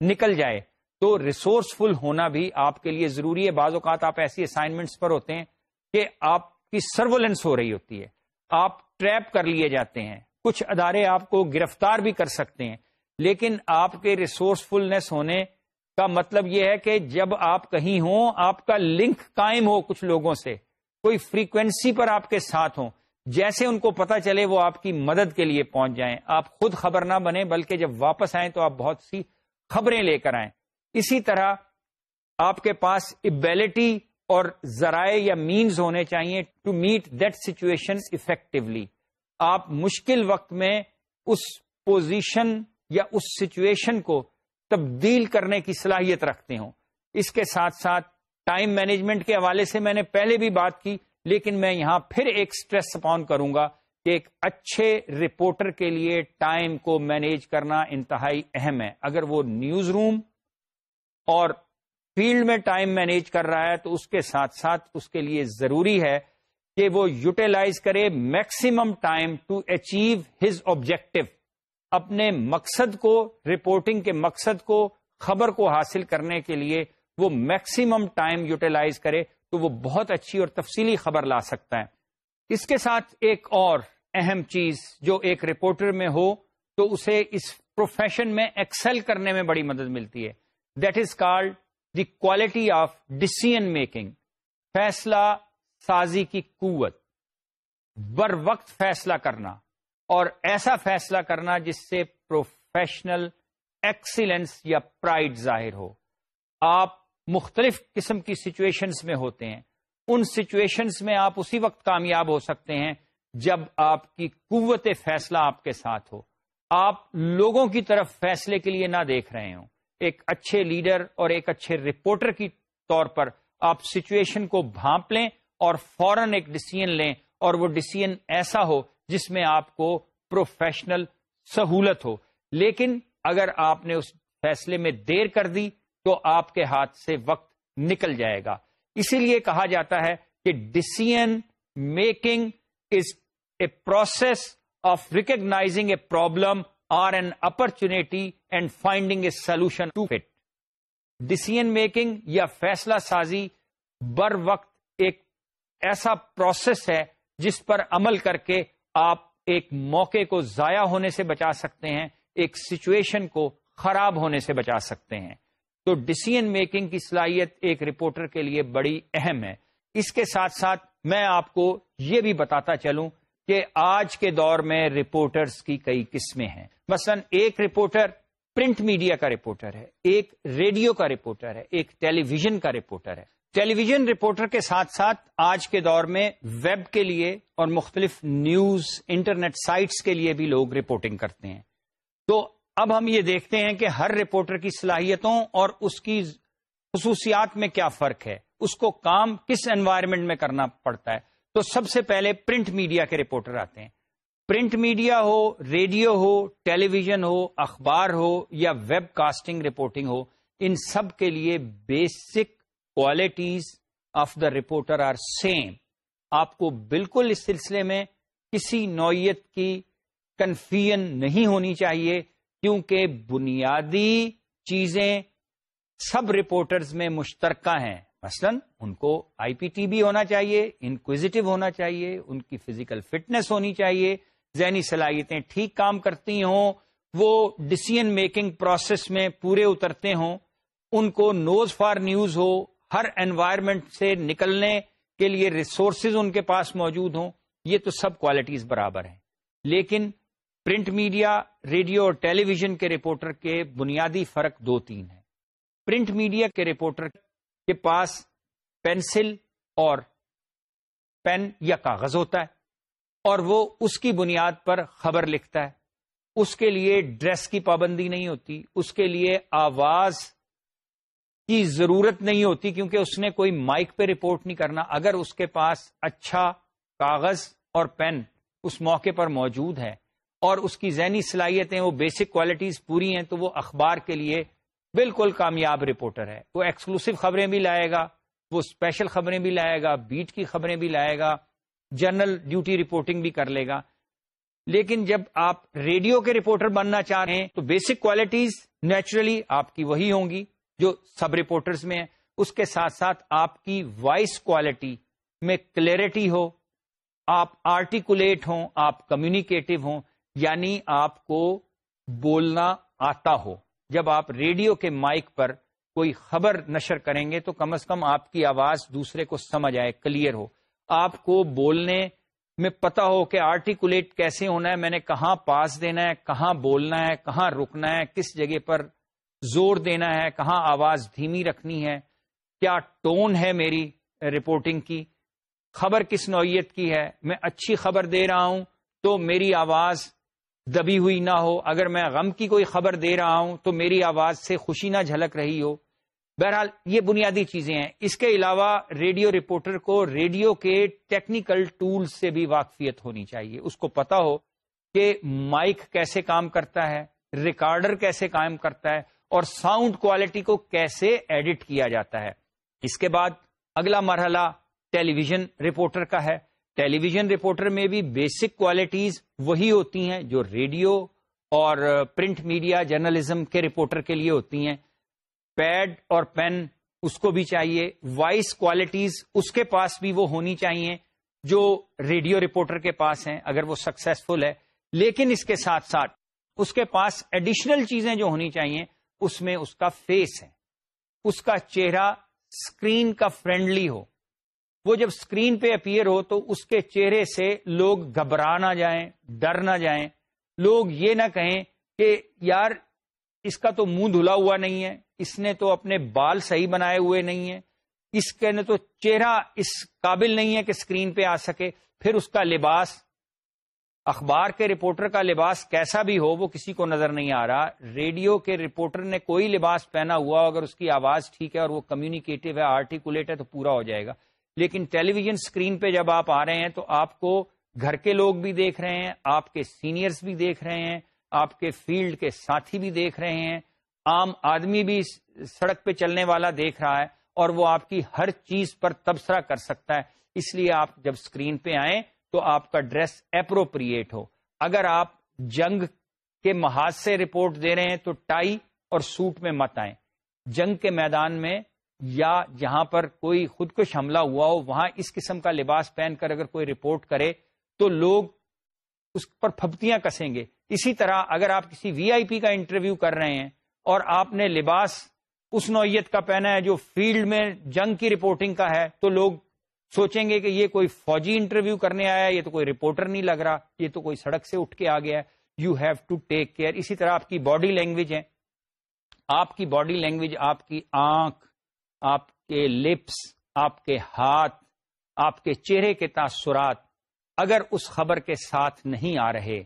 نکل جائے۔ تو ریسورسفل ہونا بھی آپ کے لیے ضروری ہے۔ بعض اوقات آپ ایسی اسائنمنٹس پر ہوتے ہیں کہ آپ کی سرولنس ہو رہی ہوتی ہے۔ آپ ٹریپ کر لیے جاتے ہیں۔ کچھ ادارے آپ کو گرفتار بھی کر سکتے ہیں۔ لیکن آپ کے ریسورسفلنس ہونے کا مطلب یہ ہے کہ جب آپ کہیں ہوں، آپ کا لنک قائم ہو کچھ لوگوں سے کوئی فریکوینسی پر آپ کے ساتھ ہوں، جیسے ان کو پتا چلے وہ آپ کی مدد کے لیے پہنچ جائیں۔ آپ خود خبر نہ بنے بلکہ جب واپس آئیں تو آپ بہت سی خبریں لے کر آئیں۔ اسی طرح آپ کے پاس ابیلٹی اور ذرائع یا مینز ہونے چاہیے to meet that situation effectively آپ مشکل وقت میں اس پوزیشن یا اس سچویشن کو تبدیل کرنے کی صلاحیت رکھتے ہوں۔ اس کے ساتھ ساتھ ٹائم مینجمنٹ کے حوالے سے میں نے پہلے بھی بات کی، لیکن میں یہاں پھر ایک اسٹریس اپون کروں گا کہ ایک اچھے رپورٹر کے لیے ٹائم کو مینیج کرنا انتہائی اہم ہے۔ اگر وہ نیوز روم اور فیلڈ میں ٹائم مینیج کر رہا ہے تو اس کے ساتھ ساتھ اس کے لیے ضروری ہے کہ وہ یوٹیلائز کرے maximum time to achieve his objective اپنے مقصد کو، رپورٹنگ کے مقصد کو، خبر کو حاصل کرنے کے لیے وہ میکسیمم ٹائم یوٹیلائز کرے تو وہ بہت اچھی اور تفصیلی خبر لا سکتا ہے۔ اس کے ساتھ ایک اور اہم چیز جو ایک رپورٹر میں ہو تو اسے اس پروفیشن میں ایکسل کرنے میں بڑی مدد ملتی ہے۔ That is called the quality of decision making فیصلہ سازی کی قوت۔ بر وقت فیصلہ کرنا۔ اور ایسا فیصلہ کرنا جس سے پروفیشنل ایکسیلنس یا پرائڈ ظاہر ہو۔ آپ مختلف قسم کی سچویشنز میں ہوتے ہیں۔ ان سچویشنز میں آپ اسی وقت کامیاب ہو سکتے ہیں جب آپ کی قوت فیصلہ آپ کے ساتھ ہو۔ آپ لوگوں کی طرف فیصلے کے لیے نہ دیکھ رہے ہوں۔ ایک اچھے لیڈر اور ایک اچھے رپورٹر کی طور پر آپ سچویشن کو بھانپ لیں اور فوراً ایک ڈسیزن لیں اور وہ ڈسیزن ایسا ہو جس میں آپ کو پروفیشنل سہولت ہو۔ لیکن اگر آپ نے اس فیصلے میں دیر کر دی تو آپ کے ہاتھ سے وقت نکل جائے گا۔ اسی لیے کہا جاتا ہے کہ decision making is a process of recognizing a problem or an opportunity and finding a solution to fit decision making یا فیصلہ سازی بر وقت ایک ایسا پروسیس ہے جس پر عمل کر کے آپ ایک موقع کو ضائع ہونے سے بچا سکتے ہیں، ایک سچویشن کو خراب ہونے سے بچا سکتے ہیں۔ تو ڈسیزن میکنگ کی صلاحیت ایک رپورٹر کے لیے بڑی اہم ہے۔ اس کے ساتھ ساتھ میں آپ کو یہ بھی بتاتا چلوں کہ آج کے دور میں رپورٹرز کی کئی قسمیں ہیں۔ مثلا ایک رپورٹر پرنٹ میڈیا کا رپورٹر ہے، ایک ریڈیو کا رپورٹر ہے، ایک ٹیلی ویژن کا رپورٹر ہے۔ ٹیلی ویژن رپورٹر کے ساتھ ساتھ آج کے دور میں ویب کے لیے اور مختلف نیوز انٹرنیٹ سائٹس کے لیے بھی لوگ رپورٹنگ کرتے ہیں۔ تو اب ہم یہ دیکھتے ہیں کہ ہر رپورٹر کی صلاحیتوں اور اس کی خصوصیات میں کیا فرق ہے۔ اس کو کام کس انوائرمنٹ میں کرنا پڑتا ہے۔ تو سب سے پہلے پرنٹ میڈیا کے رپورٹر آتے ہیں۔ پرنٹ میڈیا ہو ریڈیو ہو ٹیلی ویژن ہو، اخبار ہو یا ویب کاسٹنگ رپورٹنگ ہو، ان سب کے لیے basic qualities of the reporter are same آپ کو بالکل اس سلسلے میں کسی نوعیت کی کنفیژن نہیں ہونی چاہیے۔ کیونکہ بنیادی چیزیں سب رپورٹرز میں مشترکہ ہیں۔ مثلا ان کو آئی پی ٹی بھی ہونا چاہیے انکویزیٹو ہونا چاہیے، ان کی فزیکل فٹنس ہونی چاہیے، ذہنی صلاحیتیں ٹھیک کام کرتی ہوں، وہ ڈسیزن میکنگ پروسیس میں پورے اترتے ہوں، ان کو نوز فار نیوز ہو، ہر انوائرمنٹ سے نکلنے کے لیے ریسورسز ان کے پاس موجود ہوں، یہ تو سب کوالٹیز برابر ہیں۔ لیکن پرنٹ میڈیا، ریڈیو اور ٹیلی ویژن کے رپورٹر کے بنیادی فرق دو تین ہیں۔ پرنٹ میڈیا کے رپورٹر کے پاس پینسل اور پین یا کاغذ ہوتا ہے اور وہ اس کی بنیاد پر خبر لکھتا ہے۔ اس کے لیے ڈریس کی پابندی نہیں ہوتی، اس کے لیے آواز کی ضرورت نہیں ہوتی کیونکہ اس نے کوئی مائک پہ رپورٹ نہیں کرنا۔ اگر اس کے پاس اچھا کاغذ اور پین اس موقع پر موجود ہے اور اس کی ذہنی صلاحیتیں وہ بیسک کوالٹیز پوری ہیں تو وہ اخبار کے لیے بالکل کامیاب رپورٹر ہے۔ وہ ایکسکلوسو خبریں بھی لائے گا، وہ اسپیشل خبریں بھی لائے گا بیٹ کی خبریں بھی لائے گا جنرل ڈیوٹی رپورٹنگ بھی کر لے گا۔ لیکن جب آپ ریڈیو کے رپورٹر بننا چاہ رہے ہیں تو بیسک کوالٹیز نیچرلی آپ کی وہی ہوں گی جو سب رپورٹرز میں ہیں۔ اس کے ساتھ ساتھ آپ کی وائس کوالٹی میں کلیئرٹی ہو، آپ آرٹیکولیٹ ہوں، آپ کمیونیکیٹو ہوں۔ یعنی آپ کو بولنا آتا ہو۔ جب آپ ریڈیو کے مائک پر کوئی خبر نشر کریں گے تو کم از کم آپ کی آواز دوسرے کو سمجھ آئے، کلیئر ہو۔ آپ کو بولنے میں پتا ہو کہ آرٹیکولیٹ کیسے ہونا ہے، میں نے کہاں پاس دینا ہے، کہاں بولنا ہے، کہاں رکنا ہے، کس جگہ پر زور دینا ہے، کہاں آواز دھیمی رکھنی ہے۔ کیا ٹون ہے میری رپورٹنگ کی؟ خبر کس نوعیت کی ہے؟ میں اچھی خبر دے رہا ہوں تو میری آواز دبی ہوئی نہ ہو۔ اگر میں غم کی کوئی خبر دے رہا ہوں تو میری آواز سے خوشی نہ جھلک رہی ہو۔ بہرحال یہ بنیادی چیزیں ہیں۔ اس کے علاوہ ریڈیو رپورٹر کو ریڈیو کے ٹیکنیکل ٹول سے بھی واقفیت ہونی چاہیے۔ اس کو پتا ہو کہ مائک کیسے کام کرتا ہے، ریکارڈر کیسے کام کرتا ہے اور ساؤنڈ کوالٹی کو کیسے ایڈٹ کیا جاتا ہے۔ اس کے بعد اگلا مرحلہ ٹیلی ویژن رپورٹر کا ہے۔ ٹیلی ویژن رپورٹر میں بھی بیسک کوالٹیز وہی ہوتی ہیں جو ریڈیو اور پرنٹ میڈیا جرنلزم کے رپورٹر کے لیے ہوتی ہیں۔ پیڈ اور پین اس کو بھی چاہیے۔ وائس کوالٹیز اس کے پاس بھی وہ ہونی چاہیے جو ریڈیو رپورٹر کے پاس ہیں اگر وہ سکسیسفل ہے۔ لیکن اس کے ساتھ ساتھ اس کے پاس ایڈیشنل چیزیں جو ہونی چاہیے اس میں اس کا فیس ہے۔ اس کا چہرہ اسکرین کا فرینڈلی ہو۔ وہ جب اسکرین پہ اپیئر ہو تو اس کے چہرے سے لوگ گھبرا نہ جائیں، ڈر نہ جائیں۔ لوگ یہ نہ کہیں کہ یار، اس کا تو منہ دھلا ہوا نہیں ہے، اس نے تو اپنے بال صحیح بنائے ہوئے نہیں ہیں۔ اس کے نے تو چہرہ اس قابل نہیں ہے کہ اسکرین پہ آ سکے۔ پھر اس کا لباس، اخبار کے رپورٹر کا لباس کیسا بھی ہو، وہ کسی کو نظر نہیں آ رہا۔ ریڈیو کے رپورٹر نے کوئی لباس پہنا ہوا، اگر اس کی آواز ٹھیک ہے اور وہ کمیونیکیٹو ہے، آرٹیکولیٹ ہے، تو پورا ہو جائے گا۔ لیکن ٹیلی ویژن اسکرین پہ جب آپ آ رہے ہیں تو آپ کو گھر کے لوگ بھی دیکھ رہے ہیں، آپ کے سینئرز بھی دیکھ رہے ہیں، آپ کے فیلڈ کے ساتھی بھی دیکھ رہے ہیں۔ عام آدمی بھی سڑک پہ چلنے والا دیکھ رہا ہے اور وہ آپ کی ہر چیز پر تبصرہ کر سکتا ہے۔ اس لیے آپ جب اسکرین پہ آئیں تو آپ کا ڈریس اپروپریٹ ہو۔ اگر آپ جنگ کے محاذ سے رپورٹ دے رہے ہیں تو ٹائی اور سوٹ میں مت آئیں۔ جنگ کے میدان میں یا جہاں پر کوئی خودکش حملہ ہوا ہو، وہاں اس قسم کا لباس پہن کر اگر کوئی رپورٹ کرے تو لوگ اس پر پھپتیاں کسیں گے۔ اسی طرح اگر آپ کسی وی آئی پی کا انٹرویو کر رہے ہیں اور آپ نے لباس اس نوعیت کا پہنا ہے جو فیلڈ میں جنگ کی رپورٹنگ کا ہے، تو لوگ سوچیں گے کہ یہ کوئی فوجی انٹرویو کرنے آیا یہ تو کوئی رپورٹر نہیں لگ رہا، یہ تو کوئی سڑک سے اٹھ کے آ گیا ہے۔ You have to take care اسی طرح آپ کی باڈی لینگویج ہے۔ آپ کی باڈی لینگویج آپ کی آنکھ۔ آپ کے لپس، آپ کے ہاتھ، آپ کے چہرے کے تاثرات اگر اس خبر کے ساتھ نہیں آ رہے،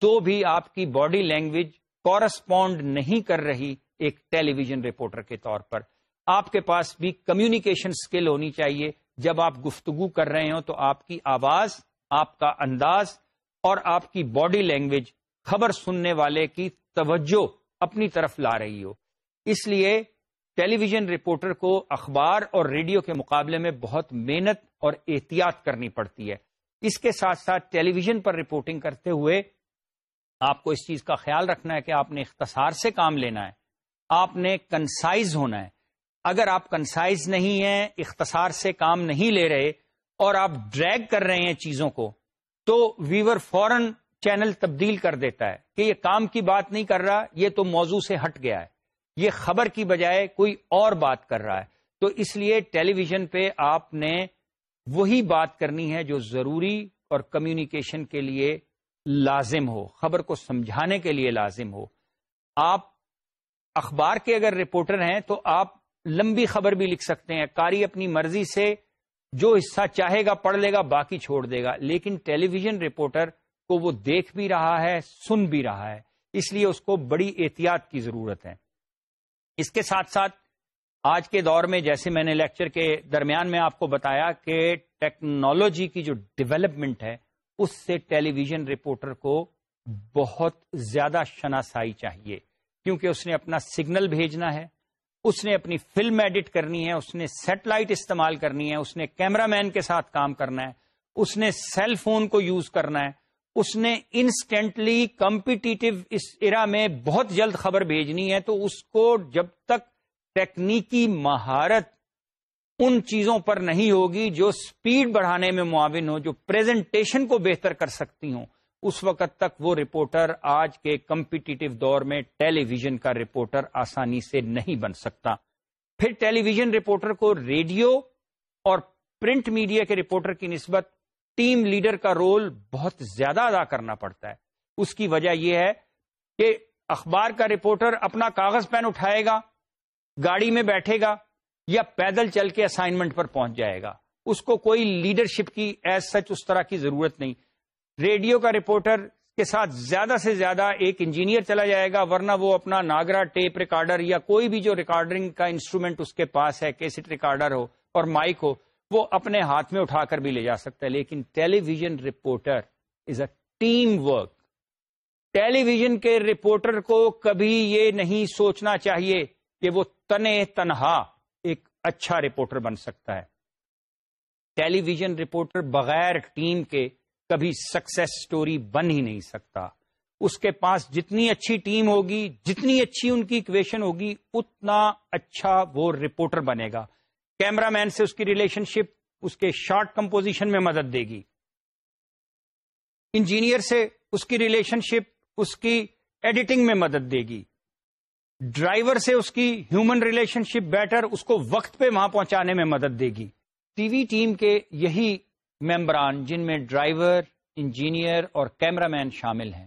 تو بھی آپ کی باڈی لینگویج کورسپونڈ نہیں کر رہی ایک ٹیلی ویژن رپورٹر کے طور پر۔ آپ کے پاس بھی کمیونیکیشن اسکل ہونی چاہیے۔ جب آپ گفتگو کر رہے ہوں تو آپ کی آواز، آپ کا انداز اور آپ کی باڈی لینگویج خبر سننے والے کی توجہ اپنی طرف لا رہی ہو۔ اس لیے ٹیلی ویژن رپورٹر کو اخبار اور ریڈیو کے مقابلے میں بہت محنت اور احتیاط کرنی پڑتی ہے۔ اس کے ساتھ ساتھ ٹیلی ویژن پر رپورٹنگ کرتے ہوئے آپ کو اس چیز کا خیال رکھنا ہے کہ آپ نے اختصار سے کام لینا ہے۔ آپ نے کنسائز ہونا ہے۔ اگر آپ کنسائز نہیں ہیں، اختصار سے کام نہیں لے رہے اور آپ ڈریگ کر رہے ہیں چیزوں کو، تو ویور فورن چینل تبدیل کر دیتا ہے کہ یہ کام کی بات نہیں کر رہا، یہ تو موضوع سے ہٹ گیا ہے۔ یہ خبر کی بجائے کوئی اور بات کر رہا ہے۔ تو اس لیے ٹیلی ویژن پہ آپ نے وہی بات کرنی ہے جو ضروری اور کمیونیکیشن کے لیے لازم ہو، خبر کو سمجھانے کے لیے لازم ہو۔ آپ اخبار کے اگر رپورٹر ہیں تو آپ لمبی خبر بھی لکھ سکتے ہیں۔ کاری اپنی مرضی سے جو حصہ چاہے گا پڑھ لے گا، باقی چھوڑ دے گا۔ لیکن ٹیلی ویژن رپورٹر کو وہ دیکھ بھی رہا ہے، سن بھی رہا ہے۔ اس لیے اس کو بڑی احتیاط کی ضرورت ہے۔ اس کے ساتھ ساتھ آج کے دور میں جیسے میں نے لیکچر کے درمیان میں آپ کو بتایا کہ ٹیکنالوجی کی جو ڈیولپمنٹ ہے، اس سے ٹیلی ویژن رپورٹر کو بہت زیادہ شناسائی چاہیے۔ کیونکہ اس نے اپنا سگنل بھیجنا ہے، اس نے اپنی فلم ایڈٹ کرنی ہے، اس نے سیٹلائٹ استعمال کرنی ہے، اس نے کیمرہ مین کے ساتھ کام کرنا ہے، اس نے سیل فون کو یوز کرنا ہے۔ اس نے انسٹینٹلی کمپیٹیٹو اس ارا میں بہت جلد خبر بھیجنی ہے تو اس کو جب تک ٹیکنیکی مہارت ان چیزوں پر نہیں ہوگی جو سپیڈ بڑھانے میں معاون ہو جو پریزنٹیشن کو بہتر کر سکتی ہوں۔ اس وقت تک وہ رپورٹر آج کے کمپیٹیٹو دور میں ٹیلی ویژن کا رپورٹر آسانی سے نہیں بن سکتا۔ پھر ٹیلی ویژن رپورٹر کو ریڈیو اور پرنٹ میڈیا کے رپورٹر کی نسبت ٹیم لیڈر کا رول بہت زیادہ ادا کرنا پڑتا ہے۔ اس کی وجہ یہ ہے کہ اخبار کا رپورٹر اپنا کاغذ پین اٹھائے گا، گاڑی میں بیٹھے گا یا پیدل چل کے اسائنمنٹ پر پہنچ جائے گا۔ اس کو کوئی لیڈرشپ کی ایز سچ اس طرح کی ضرورت نہیں۔ ریڈیو کا رپورٹر کے ساتھ زیادہ سے زیادہ ایک انجینئر چلا جائے گا، ورنہ وہ اپنا ناگرا ٹیپ ریکارڈر یا کوئی بھی جو ریکارڈنگ کا انسٹرومنٹ اس کے پاس ہے کیسٹ ریکارڈر ہو اور مائک ہو وہ اپنے ہاتھ میں اٹھا کر بھی لے جا سکتا ہے، لیکن television reporter is a team work television کے رپورٹر کو کبھی یہ نہیں سوچنا چاہیے کہ وہ تنے تنہا ایک اچھا رپورٹر بن سکتا ہے۔ ٹیلی ویژن رپورٹر بغیر ٹیم کے کبھی سکسیس سٹوری بن ہی نہیں سکتا۔ اس کے پاس جتنی اچھی ٹیم ہوگی، جتنی اچھی ان کی اکویشن ہوگی، اتنا اچھا وہ رپورٹر بنے گا۔ کیمرہ مین سے اس کی ریلیشن شپ اس کے شارٹ کمپوزیشن میں مدد دے گی۔ انجینئر سے اس کی ریلیشن شپ اس کی ایڈیٹنگ میں مدد دے گی۔ ڈرائیور سے اس کی ہیومن ریلیشن شپ بیٹر اس کو وقت پہ وہاں پہنچانے میں مدد دے گی۔ ٹی وی ٹیم کے یہی ممبران جن میں ڈرائیور، انجینئر اور کیمرہ مین شامل ہیں۔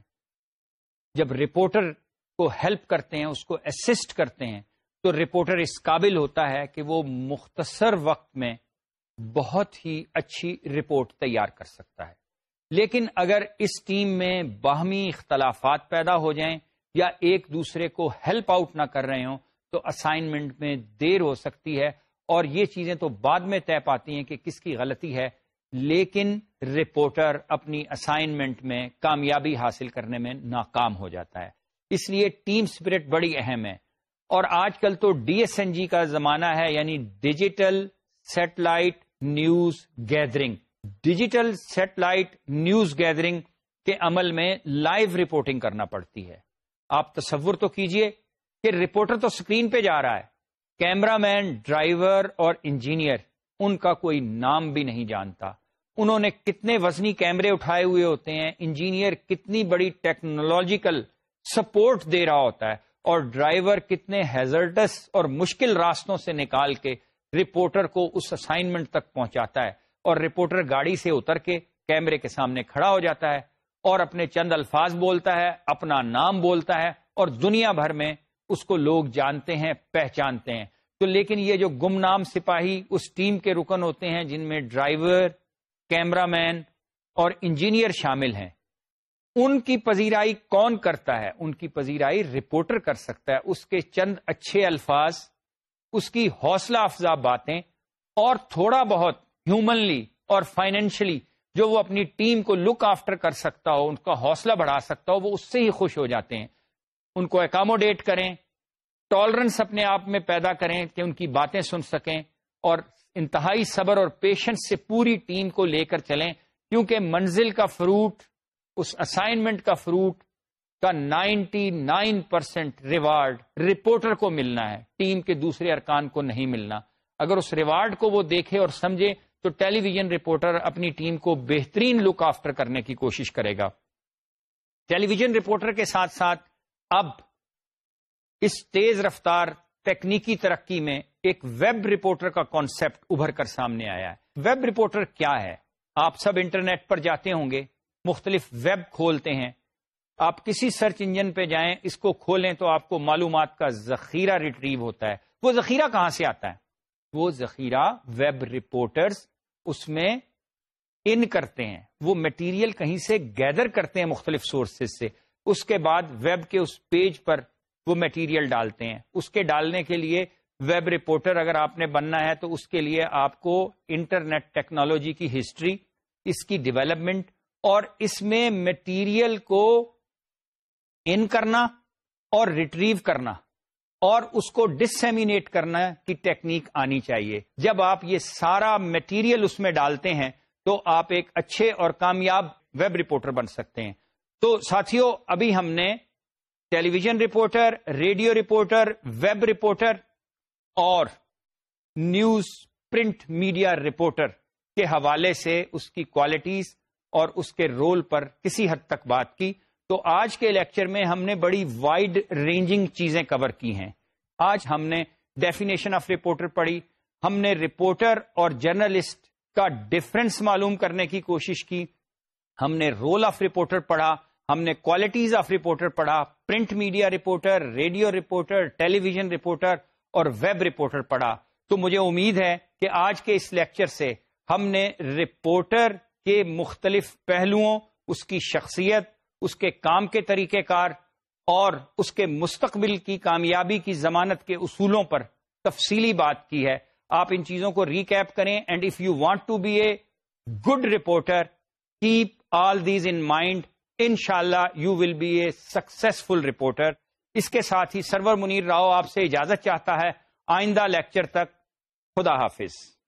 جب رپورٹر کو ہیلپ کرتے ہیں، اس کو اسسٹ کرتے ہیں تو رپورٹر اس قابل ہوتا ہے کہ وہ مختصر وقت میں بہت ہی اچھی رپورٹ تیار کر سکتا ہے۔ لیکن اگر اس ٹیم میں باہمی اختلافات پیدا ہو جائیں یا ایک دوسرے کو ہیلپ آؤٹ نہ کر رہے ہوں، تو اسائنمنٹ میں دیر ہو سکتی ہے اور یہ چیزیں تو بعد میں طے پاتی ہیں کہ کس کی غلطی ہے۔ لیکن رپورٹر اپنی اسائنمنٹ میں کامیابی حاصل کرنے میں ناکام ہو جاتا ہے۔ اس لیے ٹیم اسپرٹ بڑی اہم ہے۔ اور آج کل تو ڈی ایس این جی کا زمانہ ہے یعنی digital satellite news gathering. Digital satellite news gathering کے عمل میں لائیو رپورٹنگ کرنا پڑتی ہے۔ آپ تصور تو کیجیے کہ رپورٹر تو اسکرین پہ جا رہا ہے۔ کیمرہ مین، ڈرائیور اور انجینئر، ان کا کوئی نام بھی نہیں جانتا۔ انہوں نے کتنے وزنی کیمرے اٹھائے ہوئے ہوتے ہیں۔ انجینئر کتنی بڑی ٹیکنالوجیکل سپورٹ دے رہا ہوتا ہے۔ اور ڈرائیور کتنے ہیزرٹس اور مشکل راستوں سے نکال کے رپورٹر کو اس اسائنمنٹ تک پہنچاتا ہے اور رپورٹر گاڑی سے اتر کے کیمرے کے سامنے کھڑا ہو جاتا ہے اور اپنے چند الفاظ بولتا ہے، اپنا نام بولتا ہے اور دنیا بھر میں اس کو لوگ جانتے ہیں، پہچانتے ہیں۔ تو لیکن یہ جو گمنام سپاہی اس ٹیم کے رکن ہوتے ہیں جن میں ڈرائیور، کیمرہ مین اور انجینئر شامل ہیں۔ ان کی پذیرائی کون کرتا ہے؟ ان کی پذیرائی رپورٹر کر سکتا ہے، اس کے چند اچھے الفاظ، اس کی حوصلہ افزا باتیں، اور تھوڑا بہت ہیومنلی اور فائنینشلی جو وہ اپنی ٹیم کو لک آفٹر کر سکتا ہو، ان کا حوصلہ بڑھا سکتا ہو، وہ اس سے ہی خوش ہو جاتے ہیں۔ ان کو اکاموڈیٹ کریں ٹالرنس اپنے آپ میں پیدا کریں کہ ان کی باتیں سن سکیں، اور انتہائی صبر اور پیشنس سے پوری ٹیم کو لے کر چلیں۔ کیونکہ منزل کا فروٹ اس اسائنمنٹ کا فروٹ کا ninety nine percent reward reporter کو ملنا ہے ٹیم کے دوسرے ارکان کو نہیں ملنا۔ اگر اس ریوارڈ کو وہ دیکھے اور سمجھے، تو ٹیلی ویژن رپورٹر اپنی ٹیم کو بہترین لک آفٹر کرنے کی کوشش کرے گا۔ ٹیلی ویژن رپورٹر کے ساتھ ساتھ اب اس تیز رفتار تکنیکی ترقی میں ایک ویب رپورٹر کا کانسیپٹ ابھر کر سامنے آیا ہے۔ ویب رپورٹر کیا ہے؟ آپ سب انٹرنیٹ پر جاتے ہوں گے۔ مختلف ویب کھولتے ہیں۔ آپ کسی سرچ انجن پہ جائیں، اس کو کھولیں تو آپ کو معلومات کا ذخیرہ ریٹریو ہوتا ہے۔ وہ ذخیرہ کہاں سے آتا ہے؟ وہ ذخیرہ ویب رپورٹرز اس میں ان کرتے ہیں۔ وہ میٹیریل کہیں سے گیدر کرتے ہیں مختلف سورسز سے۔ اس کے بعد ویب کے اس پیج پر وہ میٹیریل ڈالتے ہیں۔ اس کے ڈالنے کے لیے ویب رپورٹر اگر آپ نے بننا ہے تو اس کے لیے آپ کو انٹرنیٹ ٹیکنالوجی کی ہسٹری اس کی ڈیولپمنٹ اور اس میں میٹیریل کو ان کرنا اور ریٹریو کرنا اور اس کو ڈسمینیٹ کرنا کی ٹیکنیک آنی چاہیے۔ جب آپ یہ سارا میٹیریل اس میں ڈالتے ہیں تو آپ ایک اچھے اور کامیاب ویب رپورٹر بن سکتے ہیں۔ تو ساتھیوں ابھی ہم نے television reporter radio reporter web reporter اور نیوز پرنٹ میڈیا رپورٹر کے حوالے سے اس کی کوالٹیز اور اس کے رول پر کسی حد تک بات کی۔ تو آج کے لیکچر میں ہم نے بڑی وائڈ رینجنگ چیزیں کور کی ہیں۔ آج ہم نے ڈیفینیشن آف رپورٹر پڑھی۔ ہم نے رپورٹر اور جرنلسٹ کا ڈفرنس معلوم کرنے کی کوشش کی۔ ہم نے رول آف رپورٹر پڑھا۔ ہم نے کوالٹیز آف رپورٹر پڑھا۔ Print media reporter radio reporter television reporter اور ویب رپورٹر پڑھا۔ تو مجھے امید ہے کہ آج کے اس لیکچر سے ہم نے رپورٹر کے مختلف پہلوؤں، اس کی شخصیت، اس کے کام کے طریقہ کار اور اس کے مستقبل کی کامیابی کی ضمانت کے اصولوں پر تفصیلی بات کی ہے۔ آپ ان چیزوں کو ریکیپ کریں and if you want to be a good reporter keep all these in mind ان شاء اللہ you will be a successful reporter اس کے ساتھ ہی سرور منیر راؤ آپ سے اجازت چاہتا ہے آئندہ لیکچر تک۔ خدا حافظ۔